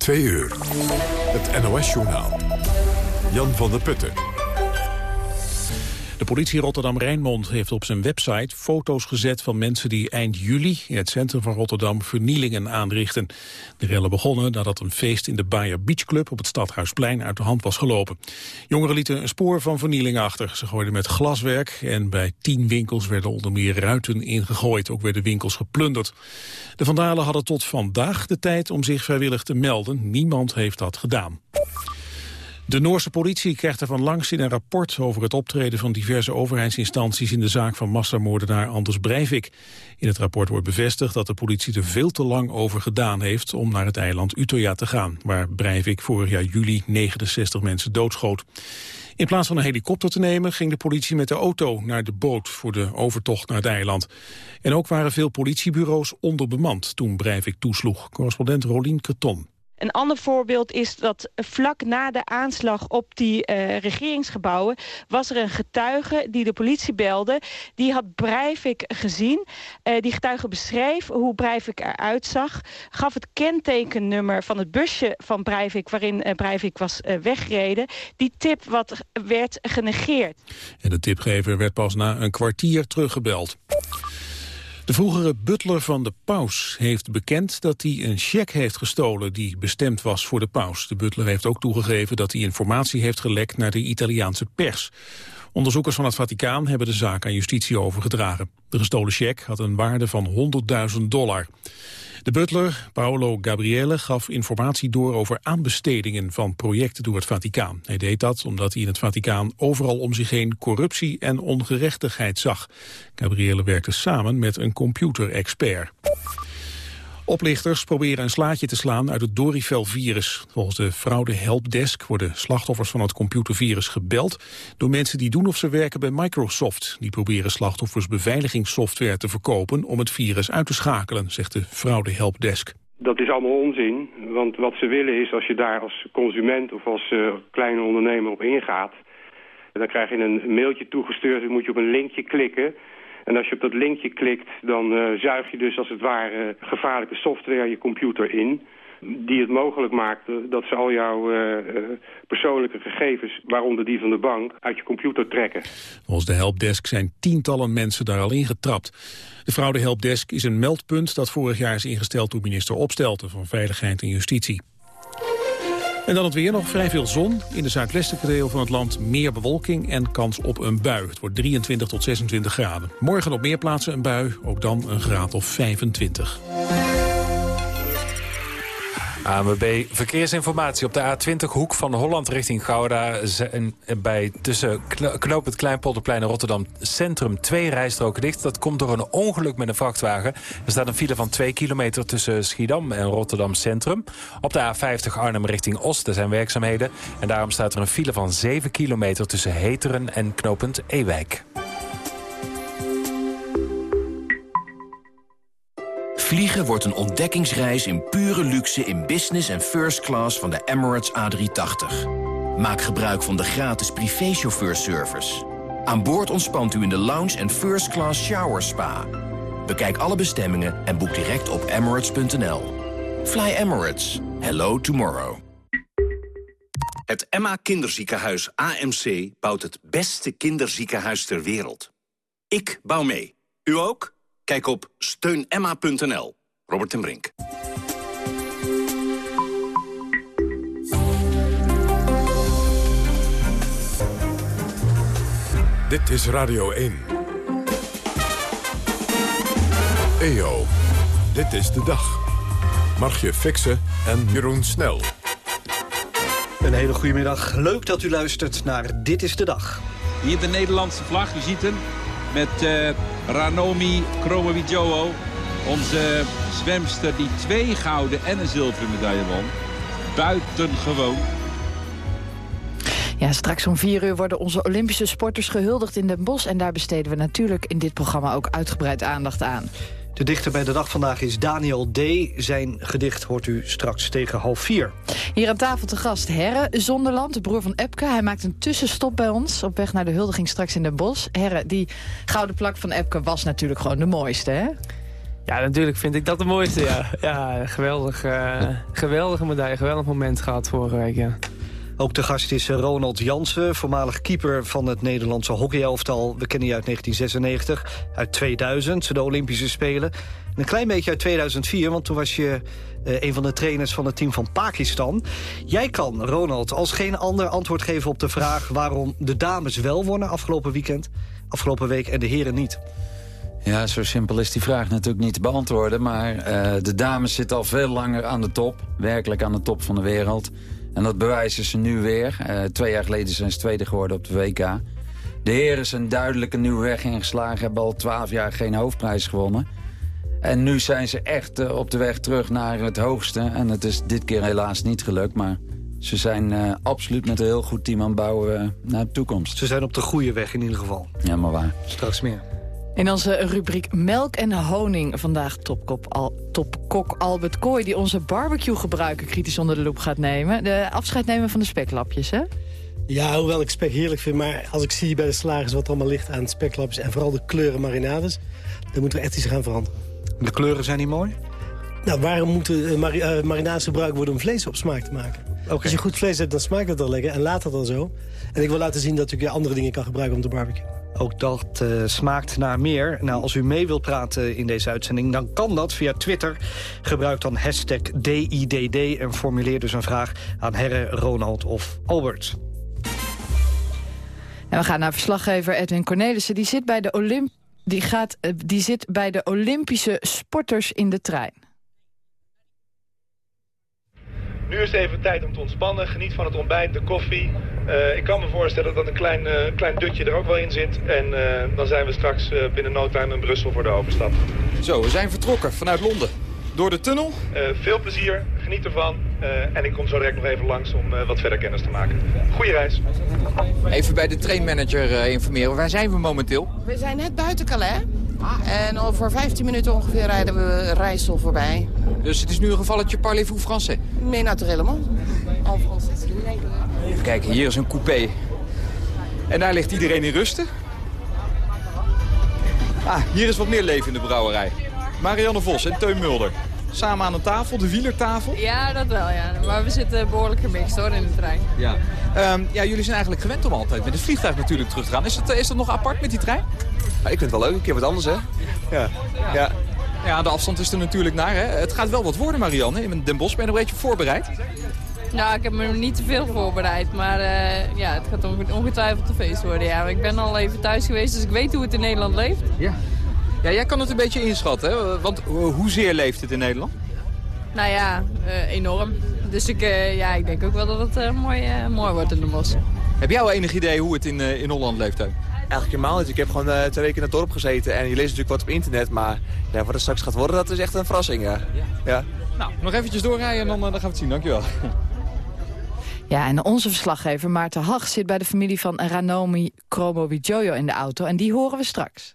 Twee uur. Het NOS-journaal. Jan van der Putten. De politie Rotterdam-Rijnmond heeft op zijn website foto's gezet van mensen die eind juli in het centrum van Rotterdam vernielingen aanrichten. De rellen begonnen nadat een feest in de Bayer Beach Club op het Stadhuisplein uit de hand was gelopen. Jongeren lieten een spoor van vernielingen achter. Ze gooiden met glaswerk en bij tien winkels werden onder meer ruiten ingegooid. Ook werden winkels geplunderd. De vandalen hadden tot vandaag de tijd om zich vrijwillig te melden. Niemand heeft dat gedaan. De Noorse politie krijgt er van langs in een rapport over het optreden van diverse overheidsinstanties in de zaak van massamoordenaar Anders Breivik. In het rapport wordt bevestigd dat de politie er veel te lang over gedaan heeft om naar het eiland Utøya te gaan, waar Breivik vorig jaar juli 69 mensen doodschoot. In plaats van een helikopter te nemen ging de politie met de auto naar de boot voor de overtocht naar het eiland. En ook waren veel politiebureaus onderbemand toen Breivik toesloeg. Correspondent Rolien Kreton. Een ander voorbeeld is dat vlak na de aanslag op die uh, regeringsgebouwen... was er een getuige die de politie belde. Die had Breivik gezien. Uh, die getuige beschreef hoe Breivik eruit zag. Gaf het kentekennummer van het busje van Breivik... waarin uh, Breivik was weggereden. Die tip werd genegeerd. En de tipgever werd pas na een kwartier teruggebeld. De vroegere butler van de paus heeft bekend dat hij een cheque heeft gestolen die bestemd was voor de paus. De butler heeft ook toegegeven dat hij informatie heeft gelekt naar de Italiaanse pers. Onderzoekers van het Vaticaan hebben de zaak aan justitie overgedragen. De gestolen cheque had een waarde van 100.000 dollar. De butler, Paolo Gabriele, gaf informatie door over aanbestedingen van projecten door het Vaticaan. Hij deed dat omdat hij in het Vaticaan overal om zich heen corruptie en ongerechtigheid zag. Gabriele werkte samen met een computerexpert. Oplichters proberen een slaatje te slaan uit het Dorivel-virus. Volgens de fraude helpdesk worden slachtoffers van het computervirus gebeld... door mensen die doen of ze werken bij Microsoft. Die proberen slachtoffers beveiligingssoftware te verkopen... om het virus uit te schakelen, zegt de fraude helpdesk. Dat is allemaal onzin, want wat ze willen is als je daar als consument of als uh, kleine ondernemer op ingaat... dan krijg je een mailtje toegestuurd, dan moet je op een linkje klikken... En als je op dat linkje klikt, dan uh, zuig je dus als het ware gevaarlijke software je computer in die het mogelijk maakt dat ze al jouw uh, persoonlijke gegevens, waaronder die van de bank, uit je computer trekken. Volgens de helpdesk zijn tientallen mensen daar al ingetrapt. De fraude helpdesk is een meldpunt dat vorig jaar is ingesteld door minister Opstelten van Veiligheid en Justitie. En dan het weer nog vrij veel zon. In de zuidwestelijke deel van het land meer bewolking en kans op een bui. Het wordt 23 tot 26 graden. Morgen op meer plaatsen een bui, ook dan een graad of 25. ANWB Verkeersinformatie op de A20 hoek van Holland richting Gouda. Bij tussen knoop het Kleinpolderplein en Rotterdam Centrum twee rijstroken dicht. Dat komt door een ongeluk met een vrachtwagen. Er staat een file van 2 kilometer tussen Schiedam en Rotterdam Centrum. Op de A50 Arnhem richting Oost zijn werkzaamheden. En daarom staat er een file van 7 kilometer tussen Heteren en knooppunt Ewijk. Vliegen wordt een ontdekkingsreis in pure luxe in business en first class van de Emirates A380. Maak gebruik van de gratis privéchauffeurservice. Aan boord ontspant u in de lounge en first class shower spa. Bekijk alle bestemmingen en boek direct op emirates.nl. Fly Emirates. Hello tomorrow. Het Emma Kinderziekenhuis AMC bouwt het beste kinderziekenhuis ter wereld. Ik bouw mee. U ook? Kijk op steunemma.nl. Robert en Brink. Dit is Radio 1. EO, dit is de dag. Margje Fixen en Jeroen Snel. Een hele goede middag. Leuk dat u luistert naar Dit is de Dag. Hier de Nederlandse vlag, u ziet hem. Met uh, Ranomi Kromowidjojo. Onze zwemster die twee gouden en een zilveren medaille won. Buitengewoon. Ja, straks om vier uur worden onze Olympische sporters gehuldigd in Den Bosch. En daar besteden we natuurlijk in dit programma ook uitgebreid aandacht aan. De dichter bij de dag vandaag is Daniel D. Zijn gedicht hoort u straks tegen half vier. Hier aan tafel te gast Herre Zonderland, de broer van Epke. Hij maakt een tussenstop bij ons op weg naar de huldiging straks in Den Bosch. Herre, die gouden plak van Epke was natuurlijk gewoon de mooiste, hè? Ja, natuurlijk vind ik dat de mooiste, ja. Ja, geweldig, uh, geweldige medaille, geweldig moment gehad vorige week, ja. Ook de gast is Ronald Jansen, voormalig keeper van het Nederlandse hockeyelftal. We kennen je uit 1996, uit 2000, de Olympische Spelen. een klein beetje uit 2004, want toen was je uh, een van de trainers van het team van Pakistan. Jij kan, Ronald, als geen ander antwoord geven op de vraag... waarom de dames wel wonnen afgelopen weekend, afgelopen week en de heren niet. Ja, zo simpel is die vraag natuurlijk niet te beantwoorden. Maar uh, de dames zitten al veel langer aan de top. Werkelijk aan de top van de wereld. En dat bewijzen ze nu weer. Uh, twee jaar geleden zijn ze tweede geworden op de WK. De heren zijn duidelijk een nieuwe weg ingeslagen. Hebben al twaalf jaar geen hoofdprijs gewonnen. En nu zijn ze echt uh, op de weg terug naar het hoogste. En het is dit keer helaas niet gelukt. Maar ze zijn uh, absoluut met een heel goed team aan het bouwen naar de toekomst. Ze zijn op de goede weg in ieder geval. Ja, maar waar. Straks meer. In onze rubriek Melk en Honing vandaag topkop al, topkok Albert Kooi... die onze barbecue-gebruiken kritisch onder de loep gaat nemen. De afscheid nemen van de speklapjes, hè? Ja, hoewel ik spek heerlijk vind. Maar als ik zie bij de slagers wat er allemaal ligt aan speklapjes... en vooral de kleuren marinades, dan moeten we echt iets gaan veranderen. De kleuren zijn niet mooi? Nou, waarom moeten mari uh, marinades gebruikt worden om vlees op smaak te maken? Okay. Als je goed vlees hebt, dan smaakt het al lekker en laat het dan zo. En ik wil laten zien dat ik andere dingen kan gebruiken om te barbecuen. Ook dat uh, smaakt naar meer. Nou, als u mee wilt praten in deze uitzending, dan kan dat via Twitter. Gebruik dan hashtag DIDD en formuleer dus een vraag aan Herre, Ronald of Albert. En we gaan naar verslaggever Edwin Cornelissen. Die zit bij de, Olymp die gaat, uh, die zit bij de Olympische sporters in de trein. Nu is het even tijd om te ontspannen. Geniet van het ontbijt, de koffie. Uh, ik kan me voorstellen dat een klein, uh, klein dutje er ook wel in zit. En uh, dan zijn we straks binnen no time in Brussel voor de overstap. Zo, we zijn vertrokken vanuit Londen. Door de tunnel? veel plezier, geniet ervan. en ik kom zo direct nog even langs om wat verder kennis te maken. Goeie reis. Even bij de trainmanager informeren. Waar zijn we momenteel? We zijn net buiten Calais. En over 15 minuten ongeveer rijden we Rijssel voorbij. Dus het is nu een gevalletje parlez-vous français? Nee, naturellement. En français. Even kijken, hier is een coupé. En daar ligt iedereen in rusten. Ah, hier is wat meer leven in de brouwerij. Marianne Vos en Teun Mulder. Samen aan een tafel, de wielertafel. Ja, dat wel, ja. Maar we zitten behoorlijk gemixt hoor, in de trein. Ja. Um, ja, jullie zijn eigenlijk gewend om altijd met het vliegtuig natuurlijk terug te gaan. Is dat, is dat nog apart met die trein? Ja, ik vind het wel leuk, een keer wat anders, hè? Ja. ja. Ja, de afstand is er natuurlijk naar, hè? Het gaat wel wat worden, Marianne. In Den Bosch ben je een beetje voorbereid? Nou, ik heb me niet te veel voorbereid, maar uh, ja, het gaat ongetwijfeld een feest worden. Ja. Ik ben al even thuis geweest, dus ik weet hoe het in Nederland leeft. Ja, ja jij kan het een beetje inschatten, hè? want hoezeer leeft het in Nederland? Nou ja, uh, enorm. Dus ik, uh, ja, ik denk ook wel dat het mooi, mooi wordt in de bos. Heb jij al enig idee hoe het in, in Holland leeft? Hè? Eigenlijk helemaal niet. Ik heb gewoon twee weken in het dorp gezeten en je leest natuurlijk wat op internet. Maar ja, wat er straks gaat worden, dat is echt een verrassing. Ja. ja. ja. Nou, nog eventjes doorrijden en dan, dan gaan we het zien. Dankjewel. Ja, en onze verslaggever Maarten Hag zit bij de familie van Ranomi Kromowidjojo in de auto. En die horen we straks.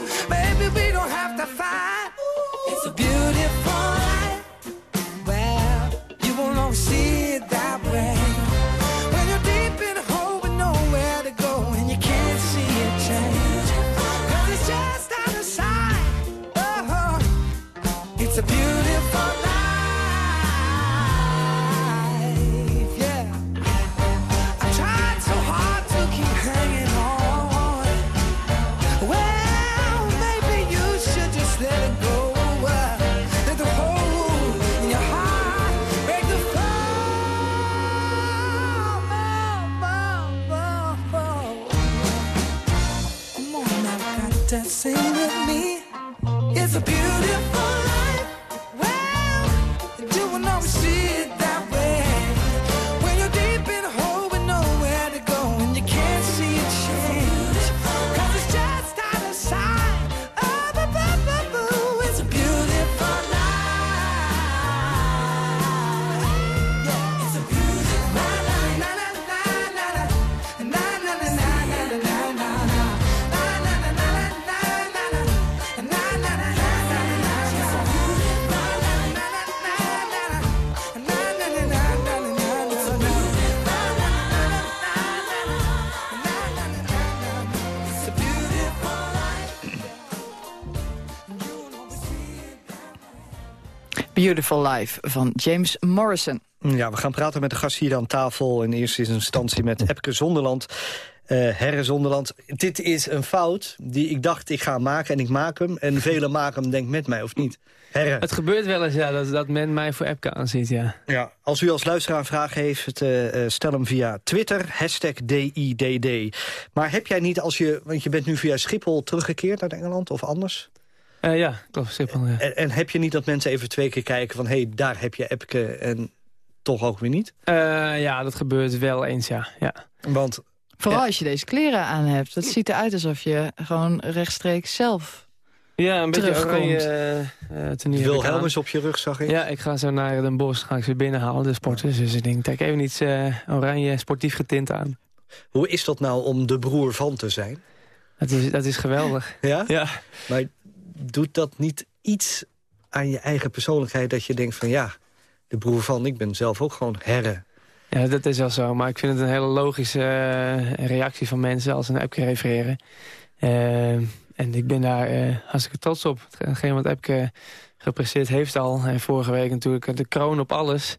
Sing with me. It's a beautiful life. Well, you will never see Beautiful Life van James Morrison. Ja, we gaan praten met de gast hier aan tafel. In eerste instantie met Epke Zonderland. eh Herre Zonderland. Dit is een fout die ik dacht ik ga maken en ik maak hem. En velen maken hem denk met mij, of niet? Herre. Het gebeurt wel eens, ja, dat, dat men mij voor Epke aanziet, ja. Ja, als u als luisteraar een vraag heeft, eh, eh, stel hem via Twitter, hashtag DIDD. Maar heb jij niet als je, want je bent nu via Schiphol teruggekeerd naar Engeland of anders? Eh, ja, klopt, Schiphol, ja. En, en heb je niet dat mensen even twee keer kijken van... hé, hey, daar heb je Epke en toch ook weer niet? Eh, ja, dat gebeurt wel eens, ja. ja. Want Vooral als je deze kleren aan hebt. Dat ziet eruit alsof je gewoon rechtstreeks zelf Ja, een beetje terugkomt. oranje uh, heb ik Wilhelmus op je rug, zag ik. Ja, ik ga zo naar Den Bosch, ga ik ze binnenhalen, de sporters. Dus ik denk, trek even iets eh, oranje sportief getint aan. Hoe is dat nou om de broer van te zijn? Dat is, dat is geweldig. Ja? Ja. Maar doet dat niet iets aan je eigen persoonlijkheid... dat je denkt van ja, de broer van, ik ben zelf ook gewoon herre. Ja, dat is wel zo. Maar ik vind het een hele logische eh, reactie van mensen als ze naar Epke refereren. Eh, en ik ben daar eh, hartstikke trots op. Hetgeen wat Epke gepresteerd heeft al. En vorige week natuurlijk de kroon op alles.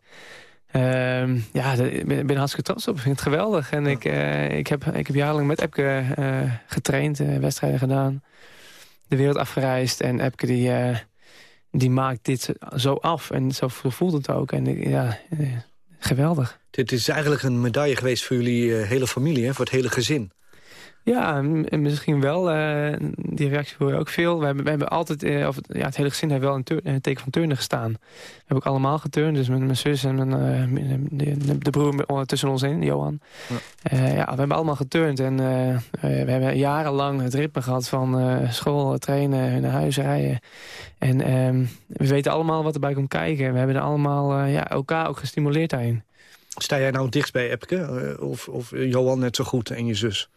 Ehm, ja, ik ben, ik ben hartstikke trots op. Ik vind het geweldig. En ik, ik, heb, ik heb jarenlang met Epke getraind, wedstrijden gedaan. De wereld afgereisd. En Epke die, eh, die maakt dit zo af. En zo voelt het ook. En ja, eh, geweldig. Dit is eigenlijk een medaille geweest voor jullie eh, hele familie, hè? voor het hele gezin. Ja, misschien wel. eh, die reactie hoor je ook veel. We hebben, we hebben altijd, eh, of het, ja, het hele gezin heeft wel een, tur- een teken van turnen gestaan. We hebben ook allemaal geturnd. Dus mijn, mijn zus en mijn, eh, de, de, broer tussen ons in, Johan. Eh, ja, we hebben allemaal geturnd. En we hebben jarenlang het ritme gehad van school, trainen, naar huis rijden. En ehm, we weten allemaal wat erbij komt kijken. We hebben er allemaal ja, elkaar ook gestimuleerd daarin. Sta jij nou dichtst bij Epke? of, of Johan net zo goed en je zus?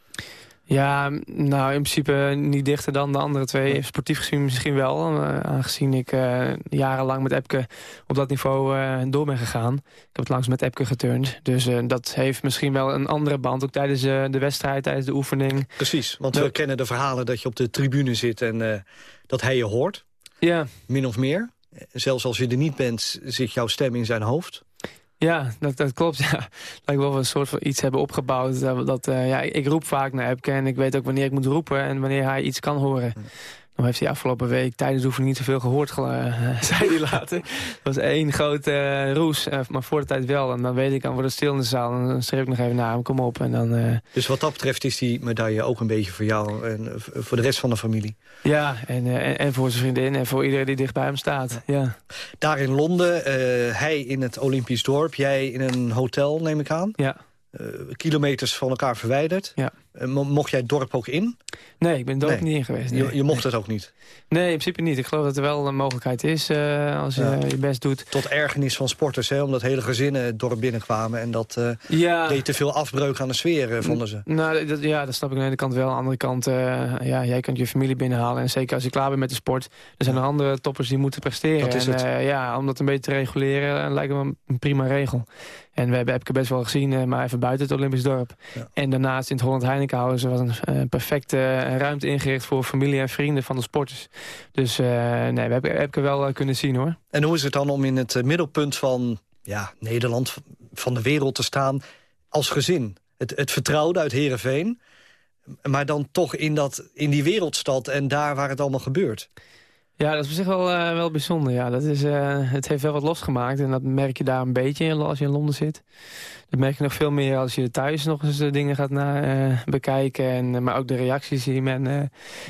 Ja, nou in principe niet dichter dan de andere twee. Sportief gezien misschien wel, eh, aangezien ik eh, jarenlang met Epke op dat niveau eh, door ben gegaan. Ik heb het langs met Epke geturnd. Dus dat heeft misschien wel een andere band, ook tijdens de wedstrijd, tijdens de oefening. Precies, want we kennen de verhalen dat je op de tribune zit en dat hij je hoort. Ja. Min of meer. Zelfs als je er niet bent, zit jouw stem in zijn hoofd. Ja, dat, dat klopt. Ja. Lijkt wel of we een soort van iets hebben opgebouwd. Dat, dat, eh, ja, ik roep vaak naar Epke en ik weet ook wanneer ik moet roepen en wanneer hij iets kan horen. Heeft hij afgelopen week tijdens de oefening niet zoveel gehoord, zei hij later. Het was één grote uh, roes, uh, maar voor de tijd wel. En dan weet ik, dan wordt het stil in de zaal. En dan schreef ik nog even naar hem, kom op. En dan, uh... Dus wat dat betreft is die medaille ook een beetje voor jou en voor de rest van de familie? Ja, en, en, en, voor zijn vriendin en voor iedereen die dicht bij hem staat. Ja. Daar in Londen, hij in het Olympisch dorp, jij in een hotel, neem ik aan? Ja. Uh, kilometers van elkaar verwijderd. Ja. Uh, mocht jij het dorp ook in? Nee, ik ben het dorp nee. niet in geweest. Nee. Je, je, mocht het ook niet? Nee, in principe niet. Ik geloof dat er wel een mogelijkheid is uh, als je ja. je best doet. Tot ergernis van sporters, hè, omdat hele gezinnen het dorp binnenkwamen. En dat ja. deed te veel afbreuk aan de sfeer, vonden ze. Nou, dat, ja, dat snap ik aan de ene kant wel. Aan de andere kant, ja, jij kunt je familie binnenhalen. En zeker als je klaar bent met de sport. Er zijn er andere toppers die moeten presteren. Dat is en, het. ja, om dat een beetje te reguleren, lijkt me een prima regel. En we hebben Epke best wel gezien, maar even buiten het Olympisch dorp. Ja. En daarnaast in het Holland Heinekenhuizen was een uh, perfecte ruimte ingericht voor familie en vrienden van de sporters. Dus uh, nee, we hebben Epke wel kunnen zien hoor. En hoe is het dan om in het middelpunt van ja, Nederland, van de wereld te staan als gezin? Het, het vertrouwde uit Heerenveen, maar dan toch in, dat, in die wereldstad en daar waar het allemaal gebeurt. Ja, dat is op zich wel, eh, wel bijzonder. Ja. Dat is, eh, het heeft wel wat losgemaakt en dat merk je daar een beetje in als je in Londen zit. Dat merk je nog veel meer als je thuis nog eens de dingen gaat na, eh, bekijken. En, maar ook de reacties die men eh,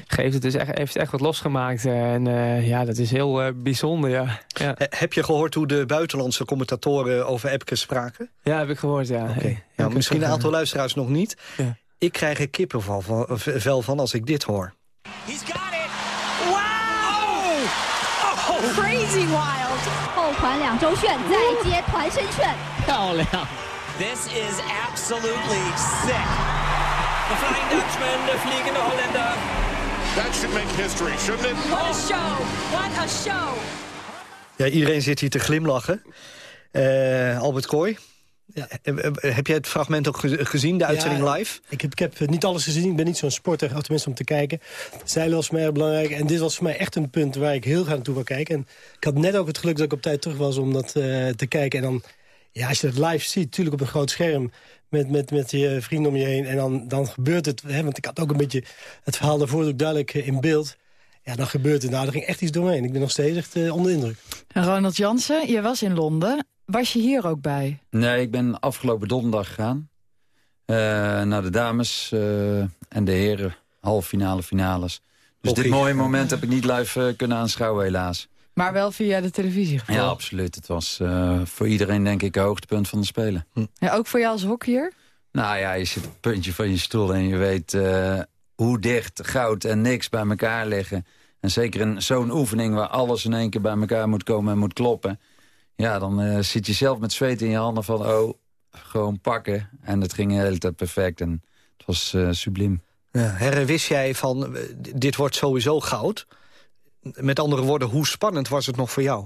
geeft. Het is echt, heeft echt wat losgemaakt. en eh, ja, dat is heel eh, bijzonder, ja. ja. Heb je gehoord hoe de buitenlandse commentatoren over Epke spraken? Ja, heb ik gehoord, ja. Oké. Ja, Ja, misschien een aantal luisteraars nog niet. Ja. Ik krijg er kippenvel van, vel van als ik dit hoor. crazy wild！后团两周旋再接团身旋，漂亮。 This is absolutely sick. The Flying Dutchman, de vliegende Hollander. That should make history, shouldn't it? What a show! What a show! Ja, iedereen zit hier te glimlachen. Eh, Albert Kooi, ja. heb jij het fragment ook ge- gezien, de uitzending Ja, live? Ik heb, ik heb eh, niet alles gezien. Ik ben niet zo'n sporter, tenminste om te kijken. Zeilen was voor mij erg belangrijk. En dit was voor mij echt een punt waar ik heel graag naartoe wil kijken. En ik had net ook het geluk dat ik op tijd terug was om dat eh, te kijken. En dan, ja, als je het live ziet, natuurlijk op een groot scherm... met, met, met je vrienden om je heen. En dan, dan gebeurt het. Hè, want ik had ook een beetje het verhaal daarvoor ook duidelijk eh, in beeld. Ja, dan gebeurt het. Nou, er ging echt iets doorheen. Ik ben nog steeds echt eh, onder de indruk. Ronald Jansen, je was in Londen. Was je hier ook bij? Nee, ik ben afgelopen donderdag gegaan. eh, naar de dames eh, en de heren. Halve finale, finales. Dus Hockey. dit mooie moment heb ik niet live eh, kunnen aanschouwen, helaas. Maar wel via de televisie gevolgd. Ja, absoluut. Het was eh, voor iedereen denk ik een hoogtepunt van de Spelen. Ja, ook voor jou als hockeyer? Nou ja, je zit op het puntje van je stoel en je weet eh, hoe dicht goud en niks bij elkaar liggen. En zeker in zo'n oefening waar alles in één keer bij elkaar moet komen en moet kloppen. Ja, dan eh, zit je zelf met zweet in je handen van, oh, gewoon pakken. En het ging de hele tijd perfect en het was eh, subliem. Ja, Herre, wist jij van, eh, dit wordt sowieso goud? Met andere woorden, hoe spannend was het nog voor jou?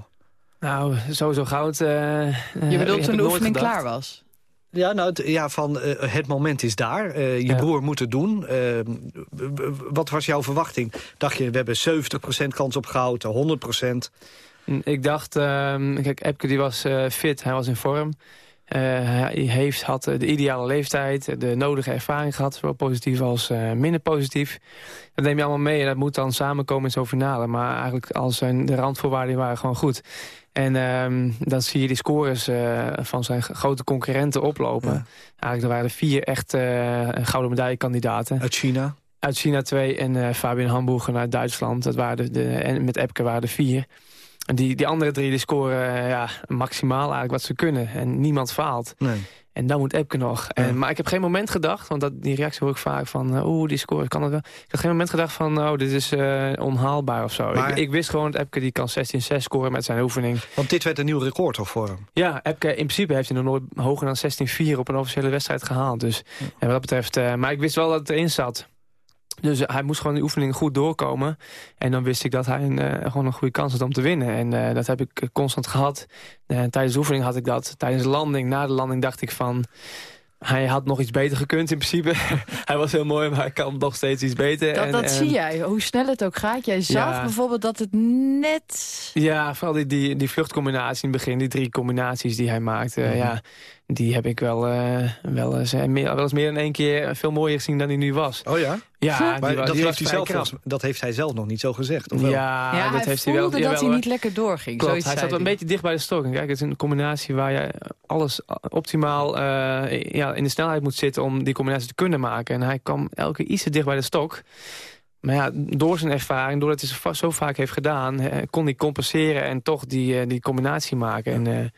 Nou, sowieso goud. Je bedoelt toen de oefening gedacht. klaar was? Ja, nou, het- ja, van eh, het moment is daar. Eh, je Ja. broer moet het doen. Wat was jouw verwachting? Dacht je, we hebben 70% kans op goud, 100%? Ik dacht, ehm, kijk, Epke die was eh, fit, hij was in vorm. Eh, hij heeft, had eh, de ideale leeftijd, de nodige ervaring gehad... zowel positief als minder positief. Dat neem je allemaal mee en dat moet dan samenkomen in zo'n finale. Maar eigenlijk al zijn, de randvoorwaarden waren gewoon goed. En ehm, dan zie je die scores van zijn grote concurrenten oplopen. Eigenlijk er waren er vier echt gouden medaillekandidaten. Uit China? Uit China twee en Fabian Hamburger uit Duitsland. Dat waren de, de, en met Epke waren er vier. Die, die andere drie die scoren eh, ja, maximaal eigenlijk wat ze kunnen. En niemand faalt. Nee. En dan moet Epke nog. En, maar ik heb geen moment gedacht, want dat, die reactie hoor ik vaak van... eh, oeh, die score, kan het wel. Ik heb geen moment gedacht van, oh, dit is eh, onhaalbaar of zo. Maar- Ik, ik wist gewoon dat Epke die kan 16-6 scoren met zijn oefening. Want dit werd een nieuw record toch voor hem? Ja, Epke, in principe heeft hij nog nooit hoger dan 16-4 op een officiële wedstrijd gehaald. Dus en wat dat betreft, maar ik wist wel dat het erin zat. Dus hij moest gewoon die oefening goed doorkomen. En dan wist ik dat hij een, eh, gewoon een goede kans had om te winnen. En eh, dat heb ik constant gehad. Eh, tijdens de oefening had ik dat. Tijdens de landing, na de landing dacht ik van... Hij had nog iets beter gekund in principe. hij was heel mooi, maar hij kan nog steeds iets beter. Dat, En- dat en- zie jij, hoe snel het ook gaat. Jij zag Ja. bijvoorbeeld dat het net... Ja, vooral die, die, die vluchtcombinatie in het begin, die drie combinaties die hij maakte, Mhm. ja, die heb ik wel, eh, wel, eens, eh, meer, wel eens meer dan één keer veel mooier gezien dan hij nu was. Oh ja? Ja, maar dat, die heeft hij zelf, volgens- dat heeft hij zelf nog niet zo gezegd, of wel? Ja, Ja, dat hij heeft hij wel. voelde dat jawel, hij niet lekker doorging. Klopt, Zoiets hij zat wel een beetje dicht bij de stok. En kijk, het is een combinatie waar je alles optimaal eh, ja, in de snelheid moet zitten om die combinatie te kunnen maken. En hij kwam elke keer iets te dicht bij de stok. Maar ja, door zijn ervaring, doordat hij het zo vaak heeft gedaan... kon hij compenseren en toch die, die combinatie maken. En,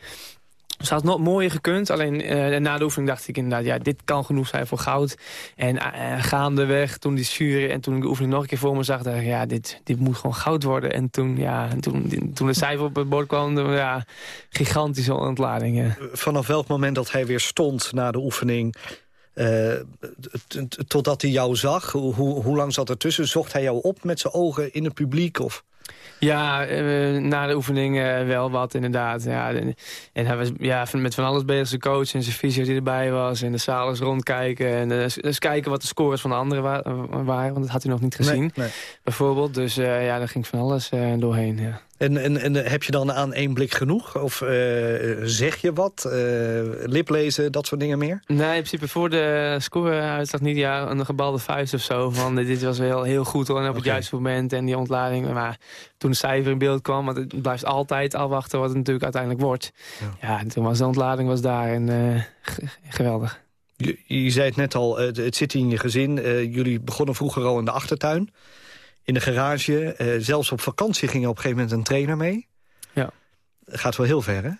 hij had nog mooier gekund. Alleen eh, na de oefening dacht ik inderdaad... ja, dit kan genoeg zijn voor goud. En eh, gaandeweg, toen die jury en toen ik de oefening nog een keer voor me zag... dacht ik, ja, dit, dit moet gewoon goud worden. En toen, ja, toen, toen de cijfer op het bord kwam... toen, ja, gigantische ontlading. ja. Vanaf welk moment dat hij weer stond na de oefening... totdat hij jou zag, hoe, hoe lang zat er tussen? Zocht hij jou op met zijn ogen in het publiek? Of? Ja, eh, na de oefening eh, wel wat inderdaad. Ja, en, en hij was ja, met van alles bezig, zijn coach en zijn fysio die erbij was. En de zaal eens rondkijken. En eh, eens kijken wat de scores van de anderen wa- waren. Want dat had hij nog niet gezien, Nee, nee. bijvoorbeeld. Dus ja, daar ging van alles doorheen. Ja. En, en, en heb je dan aan één blik genoeg? Of eh, zeg je wat? Eh, liplezen, dat soort dingen meer? Nee, in principe voor de score-uitslag niet ja, een gebalde vuist of zo. Van eh, dit was wel heel goed hoor, en op het juiste moment en die ontlading. Maar toen de cijfer in beeld kwam, want het blijft altijd afwachten wat het natuurlijk uiteindelijk wordt. Ja, toen was de ontlading was daar en eh, geweldig. Je, je zei het net al, het, het zit in je gezin. Eh, jullie begonnen vroeger al in de achtertuin. In de garage. Eh, zelfs op vakantie ging op een gegeven moment een trainer mee. Ja. Gaat wel heel ver, hè?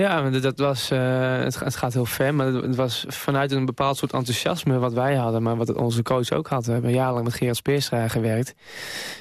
Ja, dat- was, eh, het, ga- het gaat heel ver, maar het was vanuit een bepaald soort enthousiasme wat wij hadden, maar wat onze coach ook had. We hebben jarenlang met Gerard Speerstra gewerkt.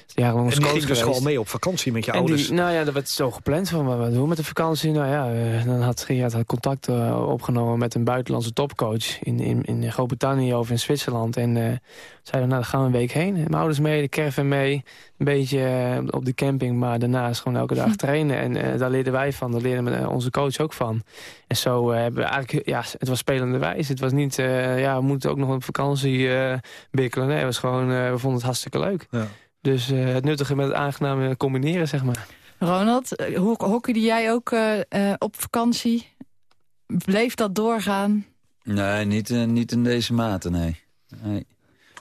Jarenlang En die coach ging dus gewoon mee op vakantie met je En ouders. Die, nou ja, dat werd zo gepland van wat we doen met de vakantie. Nou ja, eh, dan had Gerard had contact eh, opgenomen met een buitenlandse topcoach in, in, in Groot-Brittannië of in Zwitserland. En eh zeiden we, nou, dan gaan we een week heen. En mijn ouders mee, de caravan mee, een beetje op de camping, maar daarnaast gewoon elke dag trainen. En eh, daar leerden wij van, daar leerde eh, onze coach ook van. En zo eh, hebben we eigenlijk, ja, het was spelende wijze. Het was niet, eh, ja, we moeten ook nog op vakantie eh bikkelen. Nee, het was gewoon, eh, we vonden het hartstikke leuk. Ja. Dus eh, het nuttige met het aangename combineren, zeg maar. Ronald, eh, ho hockeyde jij ook eh, eh, op vakantie? Bleef dat doorgaan? Nee, niet, niet in deze mate, nee. nee.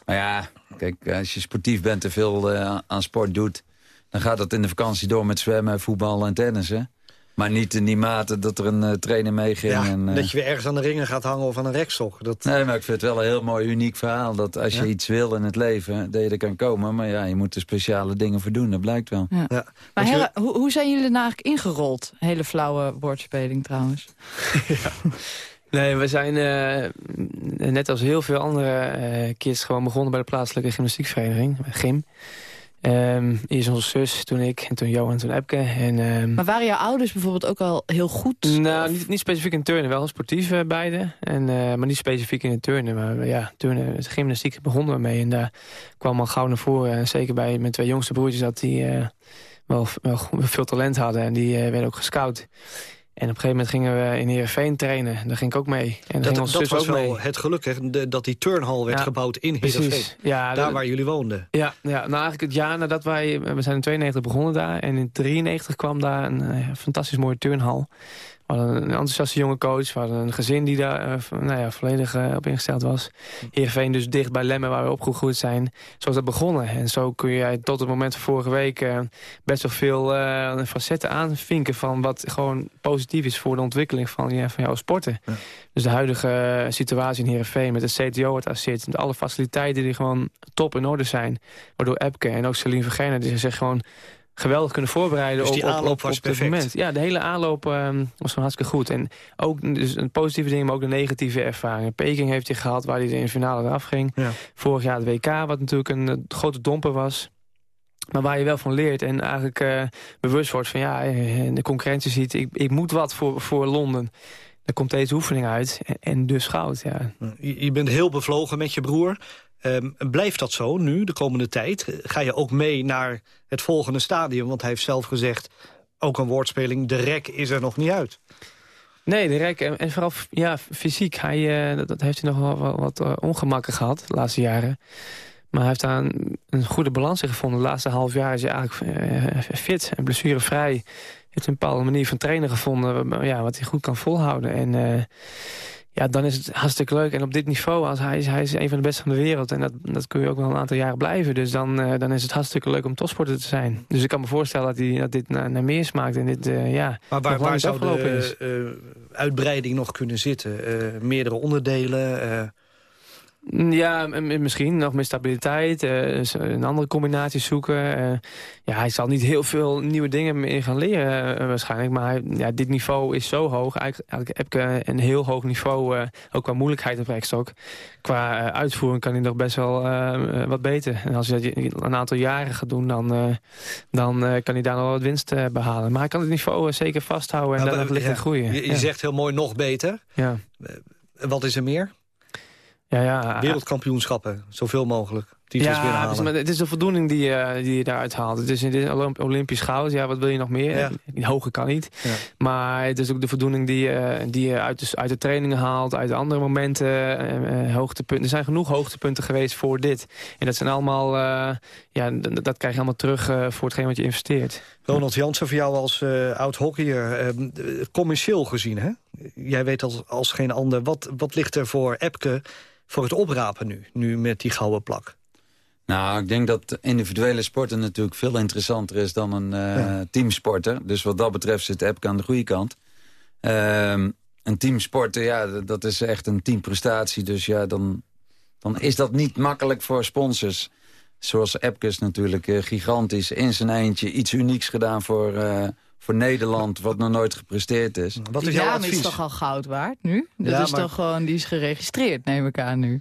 Maar ja, kijk, als je sportief bent en veel eh, aan sport doet... dan gaat dat in de vakantie door met zwemmen, voetballen en tennissen. Maar niet in die mate dat er een eh, trainer meeging. Ja, en, eh, dat je weer ergens aan de ringen gaat hangen of aan een rekstok. Dat... Nee, maar ik vind het wel een heel mooi, uniek verhaal. Dat als je Ja. iets wil in het leven, dat je er kan komen. Maar ja, je moet er speciale dingen voor doen, dat blijkt wel. Ja. Maar hoe, hoe zijn jullie er nou eigenlijk ingerold? Hele flauwe woordspeling trouwens. Nee, we zijn eh, net als heel veel andere eh, kids gewoon begonnen bij de plaatselijke gymnastiekvereniging, Gym. Ehm eerst onze zus, toen ik, en toen Johan, toen Epke. En, ehm, Maar waren jouw ouders bijvoorbeeld ook al heel goed? nou, niet, niet specifiek in turnen, wel sportief eh, beide. En, eh, maar niet specifiek in het turnen. Maar eh, ja, turnen, gymnastiek begonnen we mee. En daar kwam al gauw naar voren. En zeker bij mijn twee jongste broertjes dat die wel, wel veel talent hadden. En die werden ook gescout. En op een gegeven moment gingen we in Heerenveen trainen. Daar ging ik ook mee. En Dat, dat was ook wel mee. het geluk, hè, de- dat die turnhal werd Ja, gebouwd in. Heerenveen. Ja, Daar waar jullie woonden. Ja, ja, nou eigenlijk het jaar nadat wij... We zijn in 92 begonnen daar. En in 93 kwam daar een eh, fantastisch mooie turnhal. Hadden een enthousiaste jonge coach. We hadden een gezin die daar eh, nou ja, volledig eh, op ingesteld was. Heerenveen dus dicht bij Lemmen waar we opgegroeid zijn. Zo is dat begonnen. En zo kun je tot het moment van vorige week... eh, best wel veel facetten aanvinken van wat gewoon positief is... voor de ontwikkeling van, ja, van jouw sporten. Dus de huidige situatie in Heerenveen met het CTO wat daar zit... met alle faciliteiten die gewoon top in orde zijn. Waardoor Epke en ook Celine Vergenen die zich gewoon geweldig kunnen voorbereiden Dus die op, op, aanloop op, was op dit perfect. moment. Ja, de hele aanloop ehm, was gewoon hartstikke goed. En ook dus een positieve ding, maar ook de negatieve ervaringen. Peking heeft hij gehad, waar hij er in de finale eraf ging. Ja. Vorig jaar het WK, wat natuurlijk een eh, grote domper was. Maar waar je wel van leert en eigenlijk eh, bewust wordt van... ja, eh, de concurrentie ziet, ik, ik moet wat voor, voor Londen. Daar komt deze oefening uit en, en dus goud, ja. Je, je bent heel bevlogen met je broer. Ehm, blijft dat zo nu, de komende tijd? Ga je ook mee naar het volgende stadium? Want hij heeft zelf gezegd, ook een woordspeling... de rek is er nog niet uit. Nee, de rek en, vooral ja, fysiek. Hij, eh, dat, heeft hij nog wel, wat eh, ongemakken gehad de laatste jaren. Maar hij heeft daar een, goede balans in gevonden. De laatste half jaar is hij eigenlijk eh, fit en blessurevrij. Heeft een bepaalde manier van trainen gevonden ja, wat hij goed kan volhouden. En ja, dan is het hartstikke leuk. En op dit niveau, als hij, is, hij is een van de beste van de wereld. En dat, dat kun je ook wel een aantal jaren blijven. Dus dan, eh, dan is het hartstikke leuk om topsporter te zijn. Dus ik kan me voorstellen dat, hij, dat dit naar, naar meer smaakt. En dit, eh, ja, Maar waar, waar zou afgelopen is. de eh, uitbreiding nog kunnen zitten? Meerdere onderdelen? Eh, Ja, misschien nog meer stabiliteit, eh, een andere combinatie zoeken. eh. ja, hij zal niet heel veel nieuwe dingen meer gaan leren eh, waarschijnlijk. Maar ja, dit niveau is zo hoog. Eigenlijk, heb ik een heel hoog niveau, ook qua moeilijkheid op rekstok. Qua uitvoering kan hij nog best wel wat beter. En als hij dat je- een aantal jaren gaat doen, dan, dan kan hij daar nog wat winst eh, behalen. Maar hij kan het niveau zeker vasthouden en nou, daarna ligt ja, het groeien. Je, je ja. zegt heel mooi nog beter. Ja. Wat is er meer? Ja, ja, Wereldkampioenschappen, zoveel mogelijk. titels ja, binnenhalen. maar het is de voldoening die, je- die je daaruit haalt. Het is, het is een Olympisch goud. Ja, wat wil je nog meer? Ja. In hoge kan niet. Ja. Maar het is ook de voldoening die, je- die je uit de, uit de trainingen haalt. Uit de andere momenten. eh, eh, hoogtepunten. Er zijn genoeg hoogtepunten geweest voor dit. En dat zijn allemaal... eh, ja, dat krijg je allemaal terug eh, voor hetgeen wat je investeert. Ronald Jansen, voor jou als eh, oud-hockeyer, eh, eh, commercieel gezien, hè? Jij weet als, als geen ander, wat, wat ligt er voor Epke voor het oprapen nu? Nu met die gouden plak. Nou, ik denk dat individuele sporten natuurlijk veel interessanter is dan een eh, teamsporter. Dus wat dat betreft zit Epke aan de goede kant. Ehm, een teamsporter, ja, dat is echt een teamprestatie. Dus ja, dan, dan is dat niet makkelijk voor sponsors. Zoals Epke is natuurlijk eh, gigantisch in zijn eentje. Iets unieks gedaan voor, eh, voor Nederland, wat nog nooit gepresteerd is. Wat die naam is toch al goud waard nu? Dat Ja, is maar- toch gewoon, die is geregistreerd, neem ik aan nu.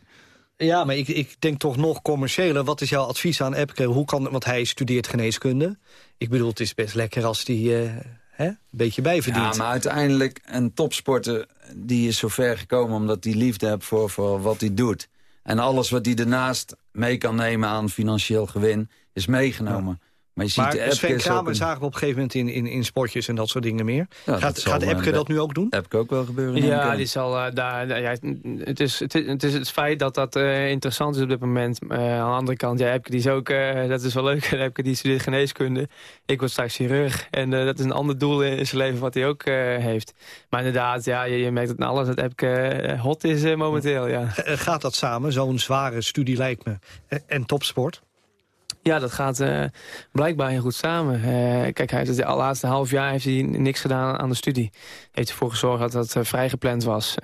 Ja, maar ik, ik denk toch nog commerciëler. Wat is jouw advies aan Epke? Hoe kan, want hij studeert geneeskunde. Ik bedoel, het is best lekker als hij eh, hè, een beetje bijverdient. Ja, maar uiteindelijk een topsporter die is zo ver gekomen... omdat hij liefde heeft voor, voor wat hij doet. En alles wat hij ernaast mee kan nemen aan financieel gewin... is meegenomen. Maar je ziet maar de Epke Sven Kramer een- zagen we op een gegeven moment in, in, in sportjes en dat soort dingen meer. Ja, gaat gaat wel Epke dat nu ook doen? Epke ook wel gebeuren. Ja, die zal, eh, daar, daar- ja, het, is, het, is, het is het feit dat dat eh, interessant is op dit moment. Eh, aan de andere kant, ja, Epke die is ook, eh, dat is wel leuk. Epke die studeert geneeskunde. Ik word straks chirurg. En eh, dat is een ander doel in zijn leven wat hij ook eh, heeft. Maar inderdaad, ja, je, je merkt het aan alles dat Epke eh, hot is eh, momenteel. Ja. Eh, Gaat dat samen, zo'n zware studie lijkt me, en topsport? Ja, dat gaat eh, blijkbaar heel goed samen. Eh, kijk, hij heeft de laatste half jaar heeft hij niks gedaan aan de studie. Heeft ervoor gezorgd dat het uh, vrijgepland was.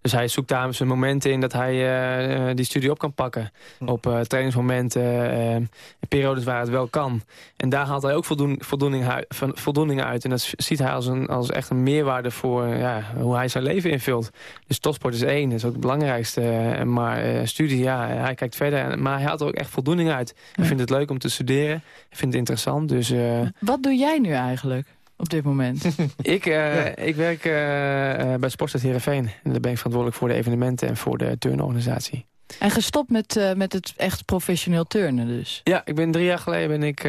Dus hij zoekt daar zijn momenten in dat hij die studie op kan pakken. Hm. Op trainingsmomenten, periodes waar het wel kan. En daar haalt hij ook voldoen, voldoening, uit, voldoening uit. En dat ziet hij als, een, als echt een meerwaarde voor ja, hoe hij zijn leven invult. Dus topsport is één, dat is ook het belangrijkste. maar studie, ja, hij kijkt verder. Maar hij haalt er ook echt voldoening uit. Hij vindt het leuk om te studeren. Ik vind het interessant. Dus, uh... Wat doe jij nu eigenlijk op dit moment? ik, uh, ja. ik werk uh, bij Sportstad Heerenveen. En daar ben ik verantwoordelijk voor de evenementen en voor de turnorganisatie. En gestopt met, uh, met het echt professioneel turnen dus? Ja, ik ben drie jaar geleden ben ik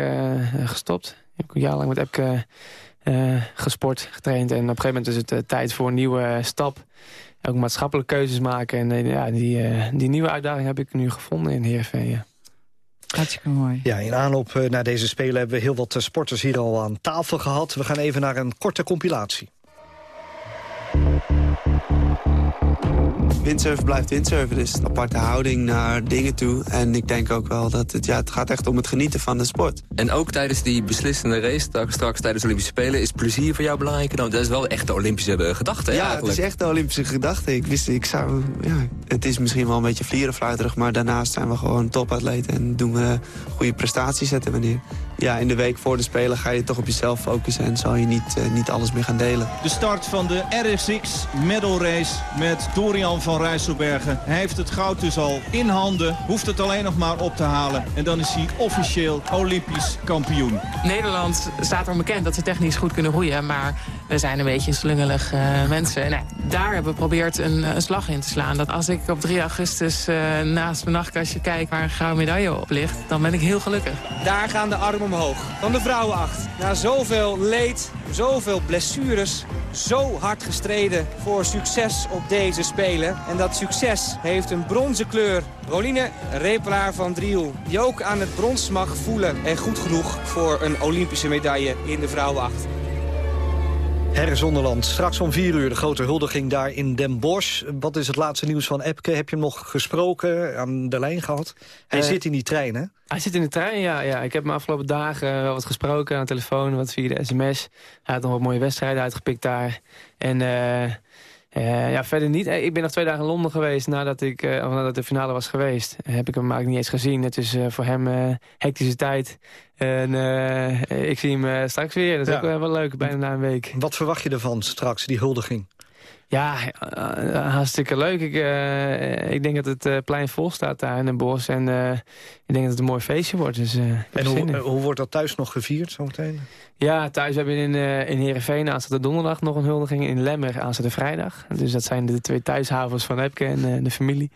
gestopt. Ik heb een jaar lang met Epke gesport, getraind. En op een gegeven moment is het tijd voor een nieuwe stap. Ook maatschappelijke keuzes maken. En ja, die, die nieuwe uitdaging heb ik nu gevonden in Heerenveen, ja. Hartstikke mooi. Ja, in aanloop naar deze Spelen hebben we heel wat sporters hier al aan tafel gehad. We gaan even naar een korte compilatie. Windsurfen blijft windsurfen, dus een aparte houding naar dingen toe. En ik denk ook wel dat het, ja, het gaat echt om het genieten van de sport. En ook tijdens die beslissende race, straks tijdens de Olympische Spelen... is plezier voor jou belangrijker dan... Dat is wel echt de Olympische gedachte, Ja, eigenlijk. het is echt de Olympische gedachte. Ik wist, ik zou... Ja, het is misschien wel een beetje vlierenfluiterig... maar daarnaast zijn we gewoon topatleten... en doen we goede prestaties zetten wanneer. Ja, in de week voor de Spelen ga je toch op jezelf focussen... en zal je niet, uh, niet alles meer gaan delen. De start van de RSX Medal Race met Dorian van Rijsselbergen. Hij heeft het goud dus al in handen. Hoeft het alleen nog maar op te halen. En dan is hij officieel Olympisch kampioen. Nederland staat erom bekend dat ze technisch goed kunnen roeien. Maar we zijn een beetje slungelig uh, mensen. Nou, daar hebben we geprobeerd een, een, slag in te slaan. Dat als ik op 3 augustus uh, naast mijn nachtkastje kijk waar een gouden medaille op ligt... dan ben ik heel gelukkig. Daar gaan de armen omhoog. Van de vrouwenacht. Na zoveel leed, zoveel blessures, zo hard gestreden voor succes op deze Spelen. En dat succes heeft een bronzen kleur. Roline Repelaar van Driel, die ook aan het brons mag voelen. En goed genoeg voor een Olympische medaille in de vrouwenacht. Herre Zonderland, straks om vier uur de grote huldiging daar in Den Bosch. Wat is het laatste nieuws van Epke? Heb je hem nog gesproken, aan de lijn gehad? Hij uh, zit in die trein, hè? Hij zit in de trein, ja. ja. Ik heb hem afgelopen dagen wel wat gesproken aan de telefoon, wat via de sms. Hij had nog wat mooie wedstrijden uitgepikt daar. En... Uh, uh, ja, verder niet. Ik ben nog twee dagen in Londen geweest nadat, ik, uh, of nadat de finale was geweest. Heb ik hem eigenlijk niet eens gezien. Het is voor hem hectische tijd. En ik zie hem straks weer. Dat is ja. ook wel leuk, bijna na een week. Wat verwacht je ervan straks, die huldiging? Ja, uh, hartstikke leuk. Ik, uh, ik denk dat het uh, plein vol staat daar in het bos. En ik denk dat het een mooi feestje wordt. Dus, en hoe, hoe, wordt dat thuis nog gevierd zometeen? Ja, thuis hebben we in, in Heerenveen aanstaande donderdag nog een huldiging. In Lemmer aanstaande vrijdag. Dus dat zijn de twee thuishavens van Epke en de familie.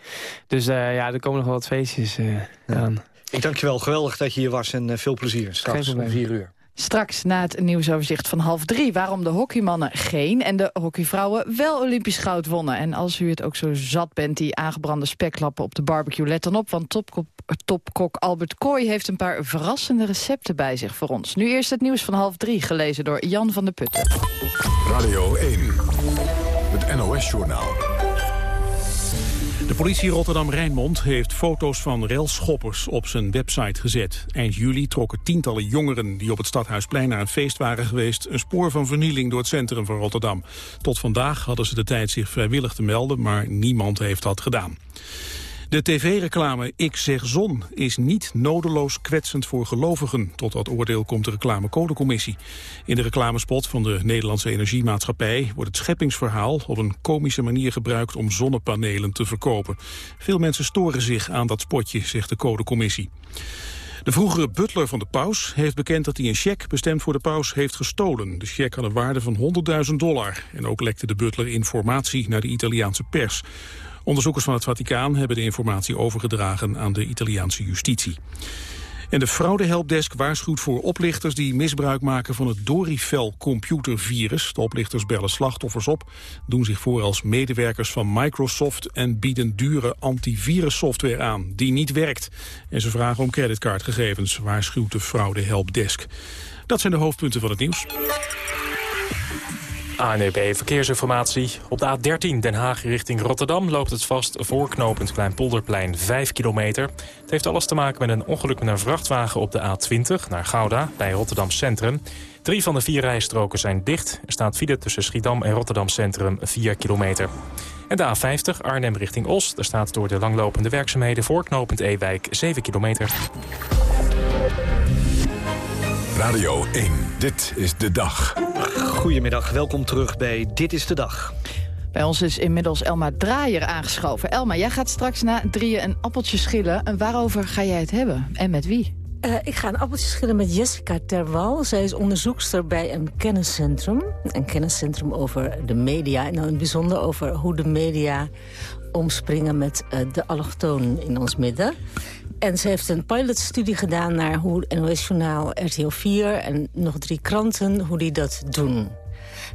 Dus ja, er komen nog wel wat feestjes ja. aan. Ik dank je wel. Geweldig dat je hier was en eh, veel plezier. Straks om vier uur. Straks na het nieuwsoverzicht van half drie... waarom de hockeymannen geen en de hockeyvrouwen wel Olympisch goud wonnen. En als u het ook zo zat bent, die aangebrande speklappen op de barbecue... let dan op, want topkok, Albert Kooi heeft een paar verrassende recepten bij zich voor ons. Nu eerst het nieuws van half drie, gelezen door Jan van der Putten. Radio 1, het NOS-journaal. De politie Rotterdam-Rijnmond heeft foto's van railschoppers op zijn website gezet. Eind juli trokken tientallen jongeren die op het Stadhuisplein naar een feest waren geweest... een spoor van vernieling door het centrum van Rotterdam. Tot vandaag hadden ze de tijd zich vrijwillig te melden, maar niemand heeft dat gedaan. De tv-reclame Ik zeg zon is niet nodeloos kwetsend voor gelovigen. Tot dat oordeel komt de reclamecodecommissie. In de reclamespot van de Nederlandse Energiemaatschappij... wordt het scheppingsverhaal op een komische manier gebruikt om zonnepanelen te verkopen. Veel mensen storen zich aan dat spotje, zegt de codecommissie. De vroegere butler van de paus heeft bekend dat hij een cheque bestemd voor de paus heeft gestolen. De cheque had een waarde van 100.000 dollar. En ook lekte de butler informatie naar de Italiaanse pers. Onderzoekers van het Vaticaan hebben de informatie overgedragen aan de Italiaanse justitie. En de fraudehelpdesk waarschuwt voor oplichters die misbruik maken van het Dorifel computervirus. De oplichters bellen slachtoffers op, doen zich voor als medewerkers van Microsoft en bieden dure antivirussoftware aan die niet werkt. En ze vragen om creditcardgegevens, waarschuwt de fraudehelpdesk. Dat zijn de hoofdpunten van het nieuws. ANEB Verkeersinformatie. Op de A13 Den Haag richting Rotterdam loopt het vast voor knooppunt Kleinpolderplein 5 kilometer. Het heeft alles te maken met een ongeluk met een vrachtwagen op de A20 naar Gouda bij Rotterdam Centrum. Drie van de vier rijstroken zijn dicht. Er staat file tussen Schiedam en Rotterdam Centrum 4 kilometer. En de A50 Arnhem richting Os. Daar staat door de langlopende werkzaamheden voor knooppunt Ewijk 7 kilometer. Radio 1, dit is de dag. Goedemiddag, welkom terug bij Dit is de Dag. Bij ons is inmiddels Elma Draaier aangeschoven. Elma, jij gaat straks na drieën een appeltje schillen. En waarover ga jij het hebben? En met wie? Uh, ik ga een appeltje schillen met Jessica Terwal. Zij is onderzoekster bij een kenniscentrum. Een kenniscentrum over de media. En dan in het bijzonder over hoe de media omspringen met uh, de allochtonen in ons midden. En ze heeft een pilotstudie gedaan naar hoe NOS Journaal, RTL 4 en nog drie kranten, hoe die dat doen.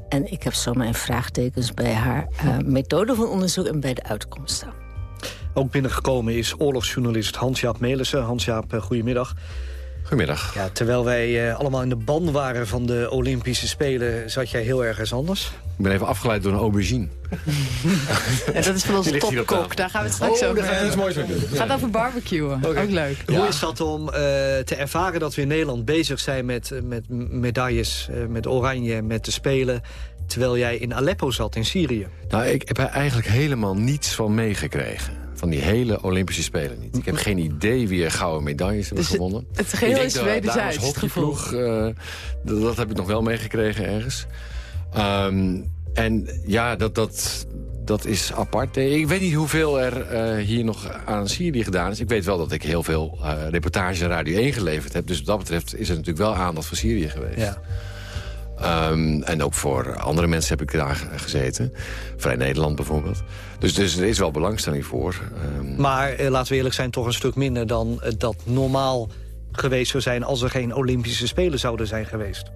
En ik heb zo mijn vraagtekens bij haar uh, methode van onderzoek en bij de uitkomsten. Ook binnengekomen is oorlogsjournalist Hans-Jaap Melissen. Hans-Jaap, uh, goedemiddag. Goedemiddag. Ja, terwijl wij uh, allemaal in de ban waren van de Olympische Spelen... zat jij heel ergens anders. Ik ben even afgeleid door een aubergine. ja, dat is van onze topkok. Daar gaan we het straks oh, over hebben. Dat is mooi zo. Het gaat over barbecuen. Okay. Ook leuk. Ja. Hoe is dat om uh, te ervaren dat we in Nederland bezig zijn met, met medailles... Uh, met oranje, met de Spelen... terwijl jij in Aleppo zat, in Syrië? Nou, ik heb er eigenlijk helemaal niets van meegekregen van die hele Olympische Spelen niet. Ik heb geen idee wie er gouden medailles hebben dus gewonnen. Het geheel is wederzijds, het gevoel. Uh, dat, dat heb ik nog wel meegekregen ergens. Um, en ja, dat, dat, dat is apart. Ik weet niet hoeveel er uh, hier nog aan Syrië gedaan is. Ik weet wel dat ik heel veel uh, reportage Radio 1 geleverd heb. Dus wat dat betreft is er natuurlijk wel aandacht voor Syrië geweest. Ja. Um, en ook voor andere mensen heb ik daar gezeten. Vrij Nederland bijvoorbeeld. Dus, dus er is wel belangstelling voor. Um... Maar eh, laten we eerlijk zijn, toch een stuk minder dan uh, dat normaal geweest zou zijn... als er geen Olympische Spelen zouden zijn geweest.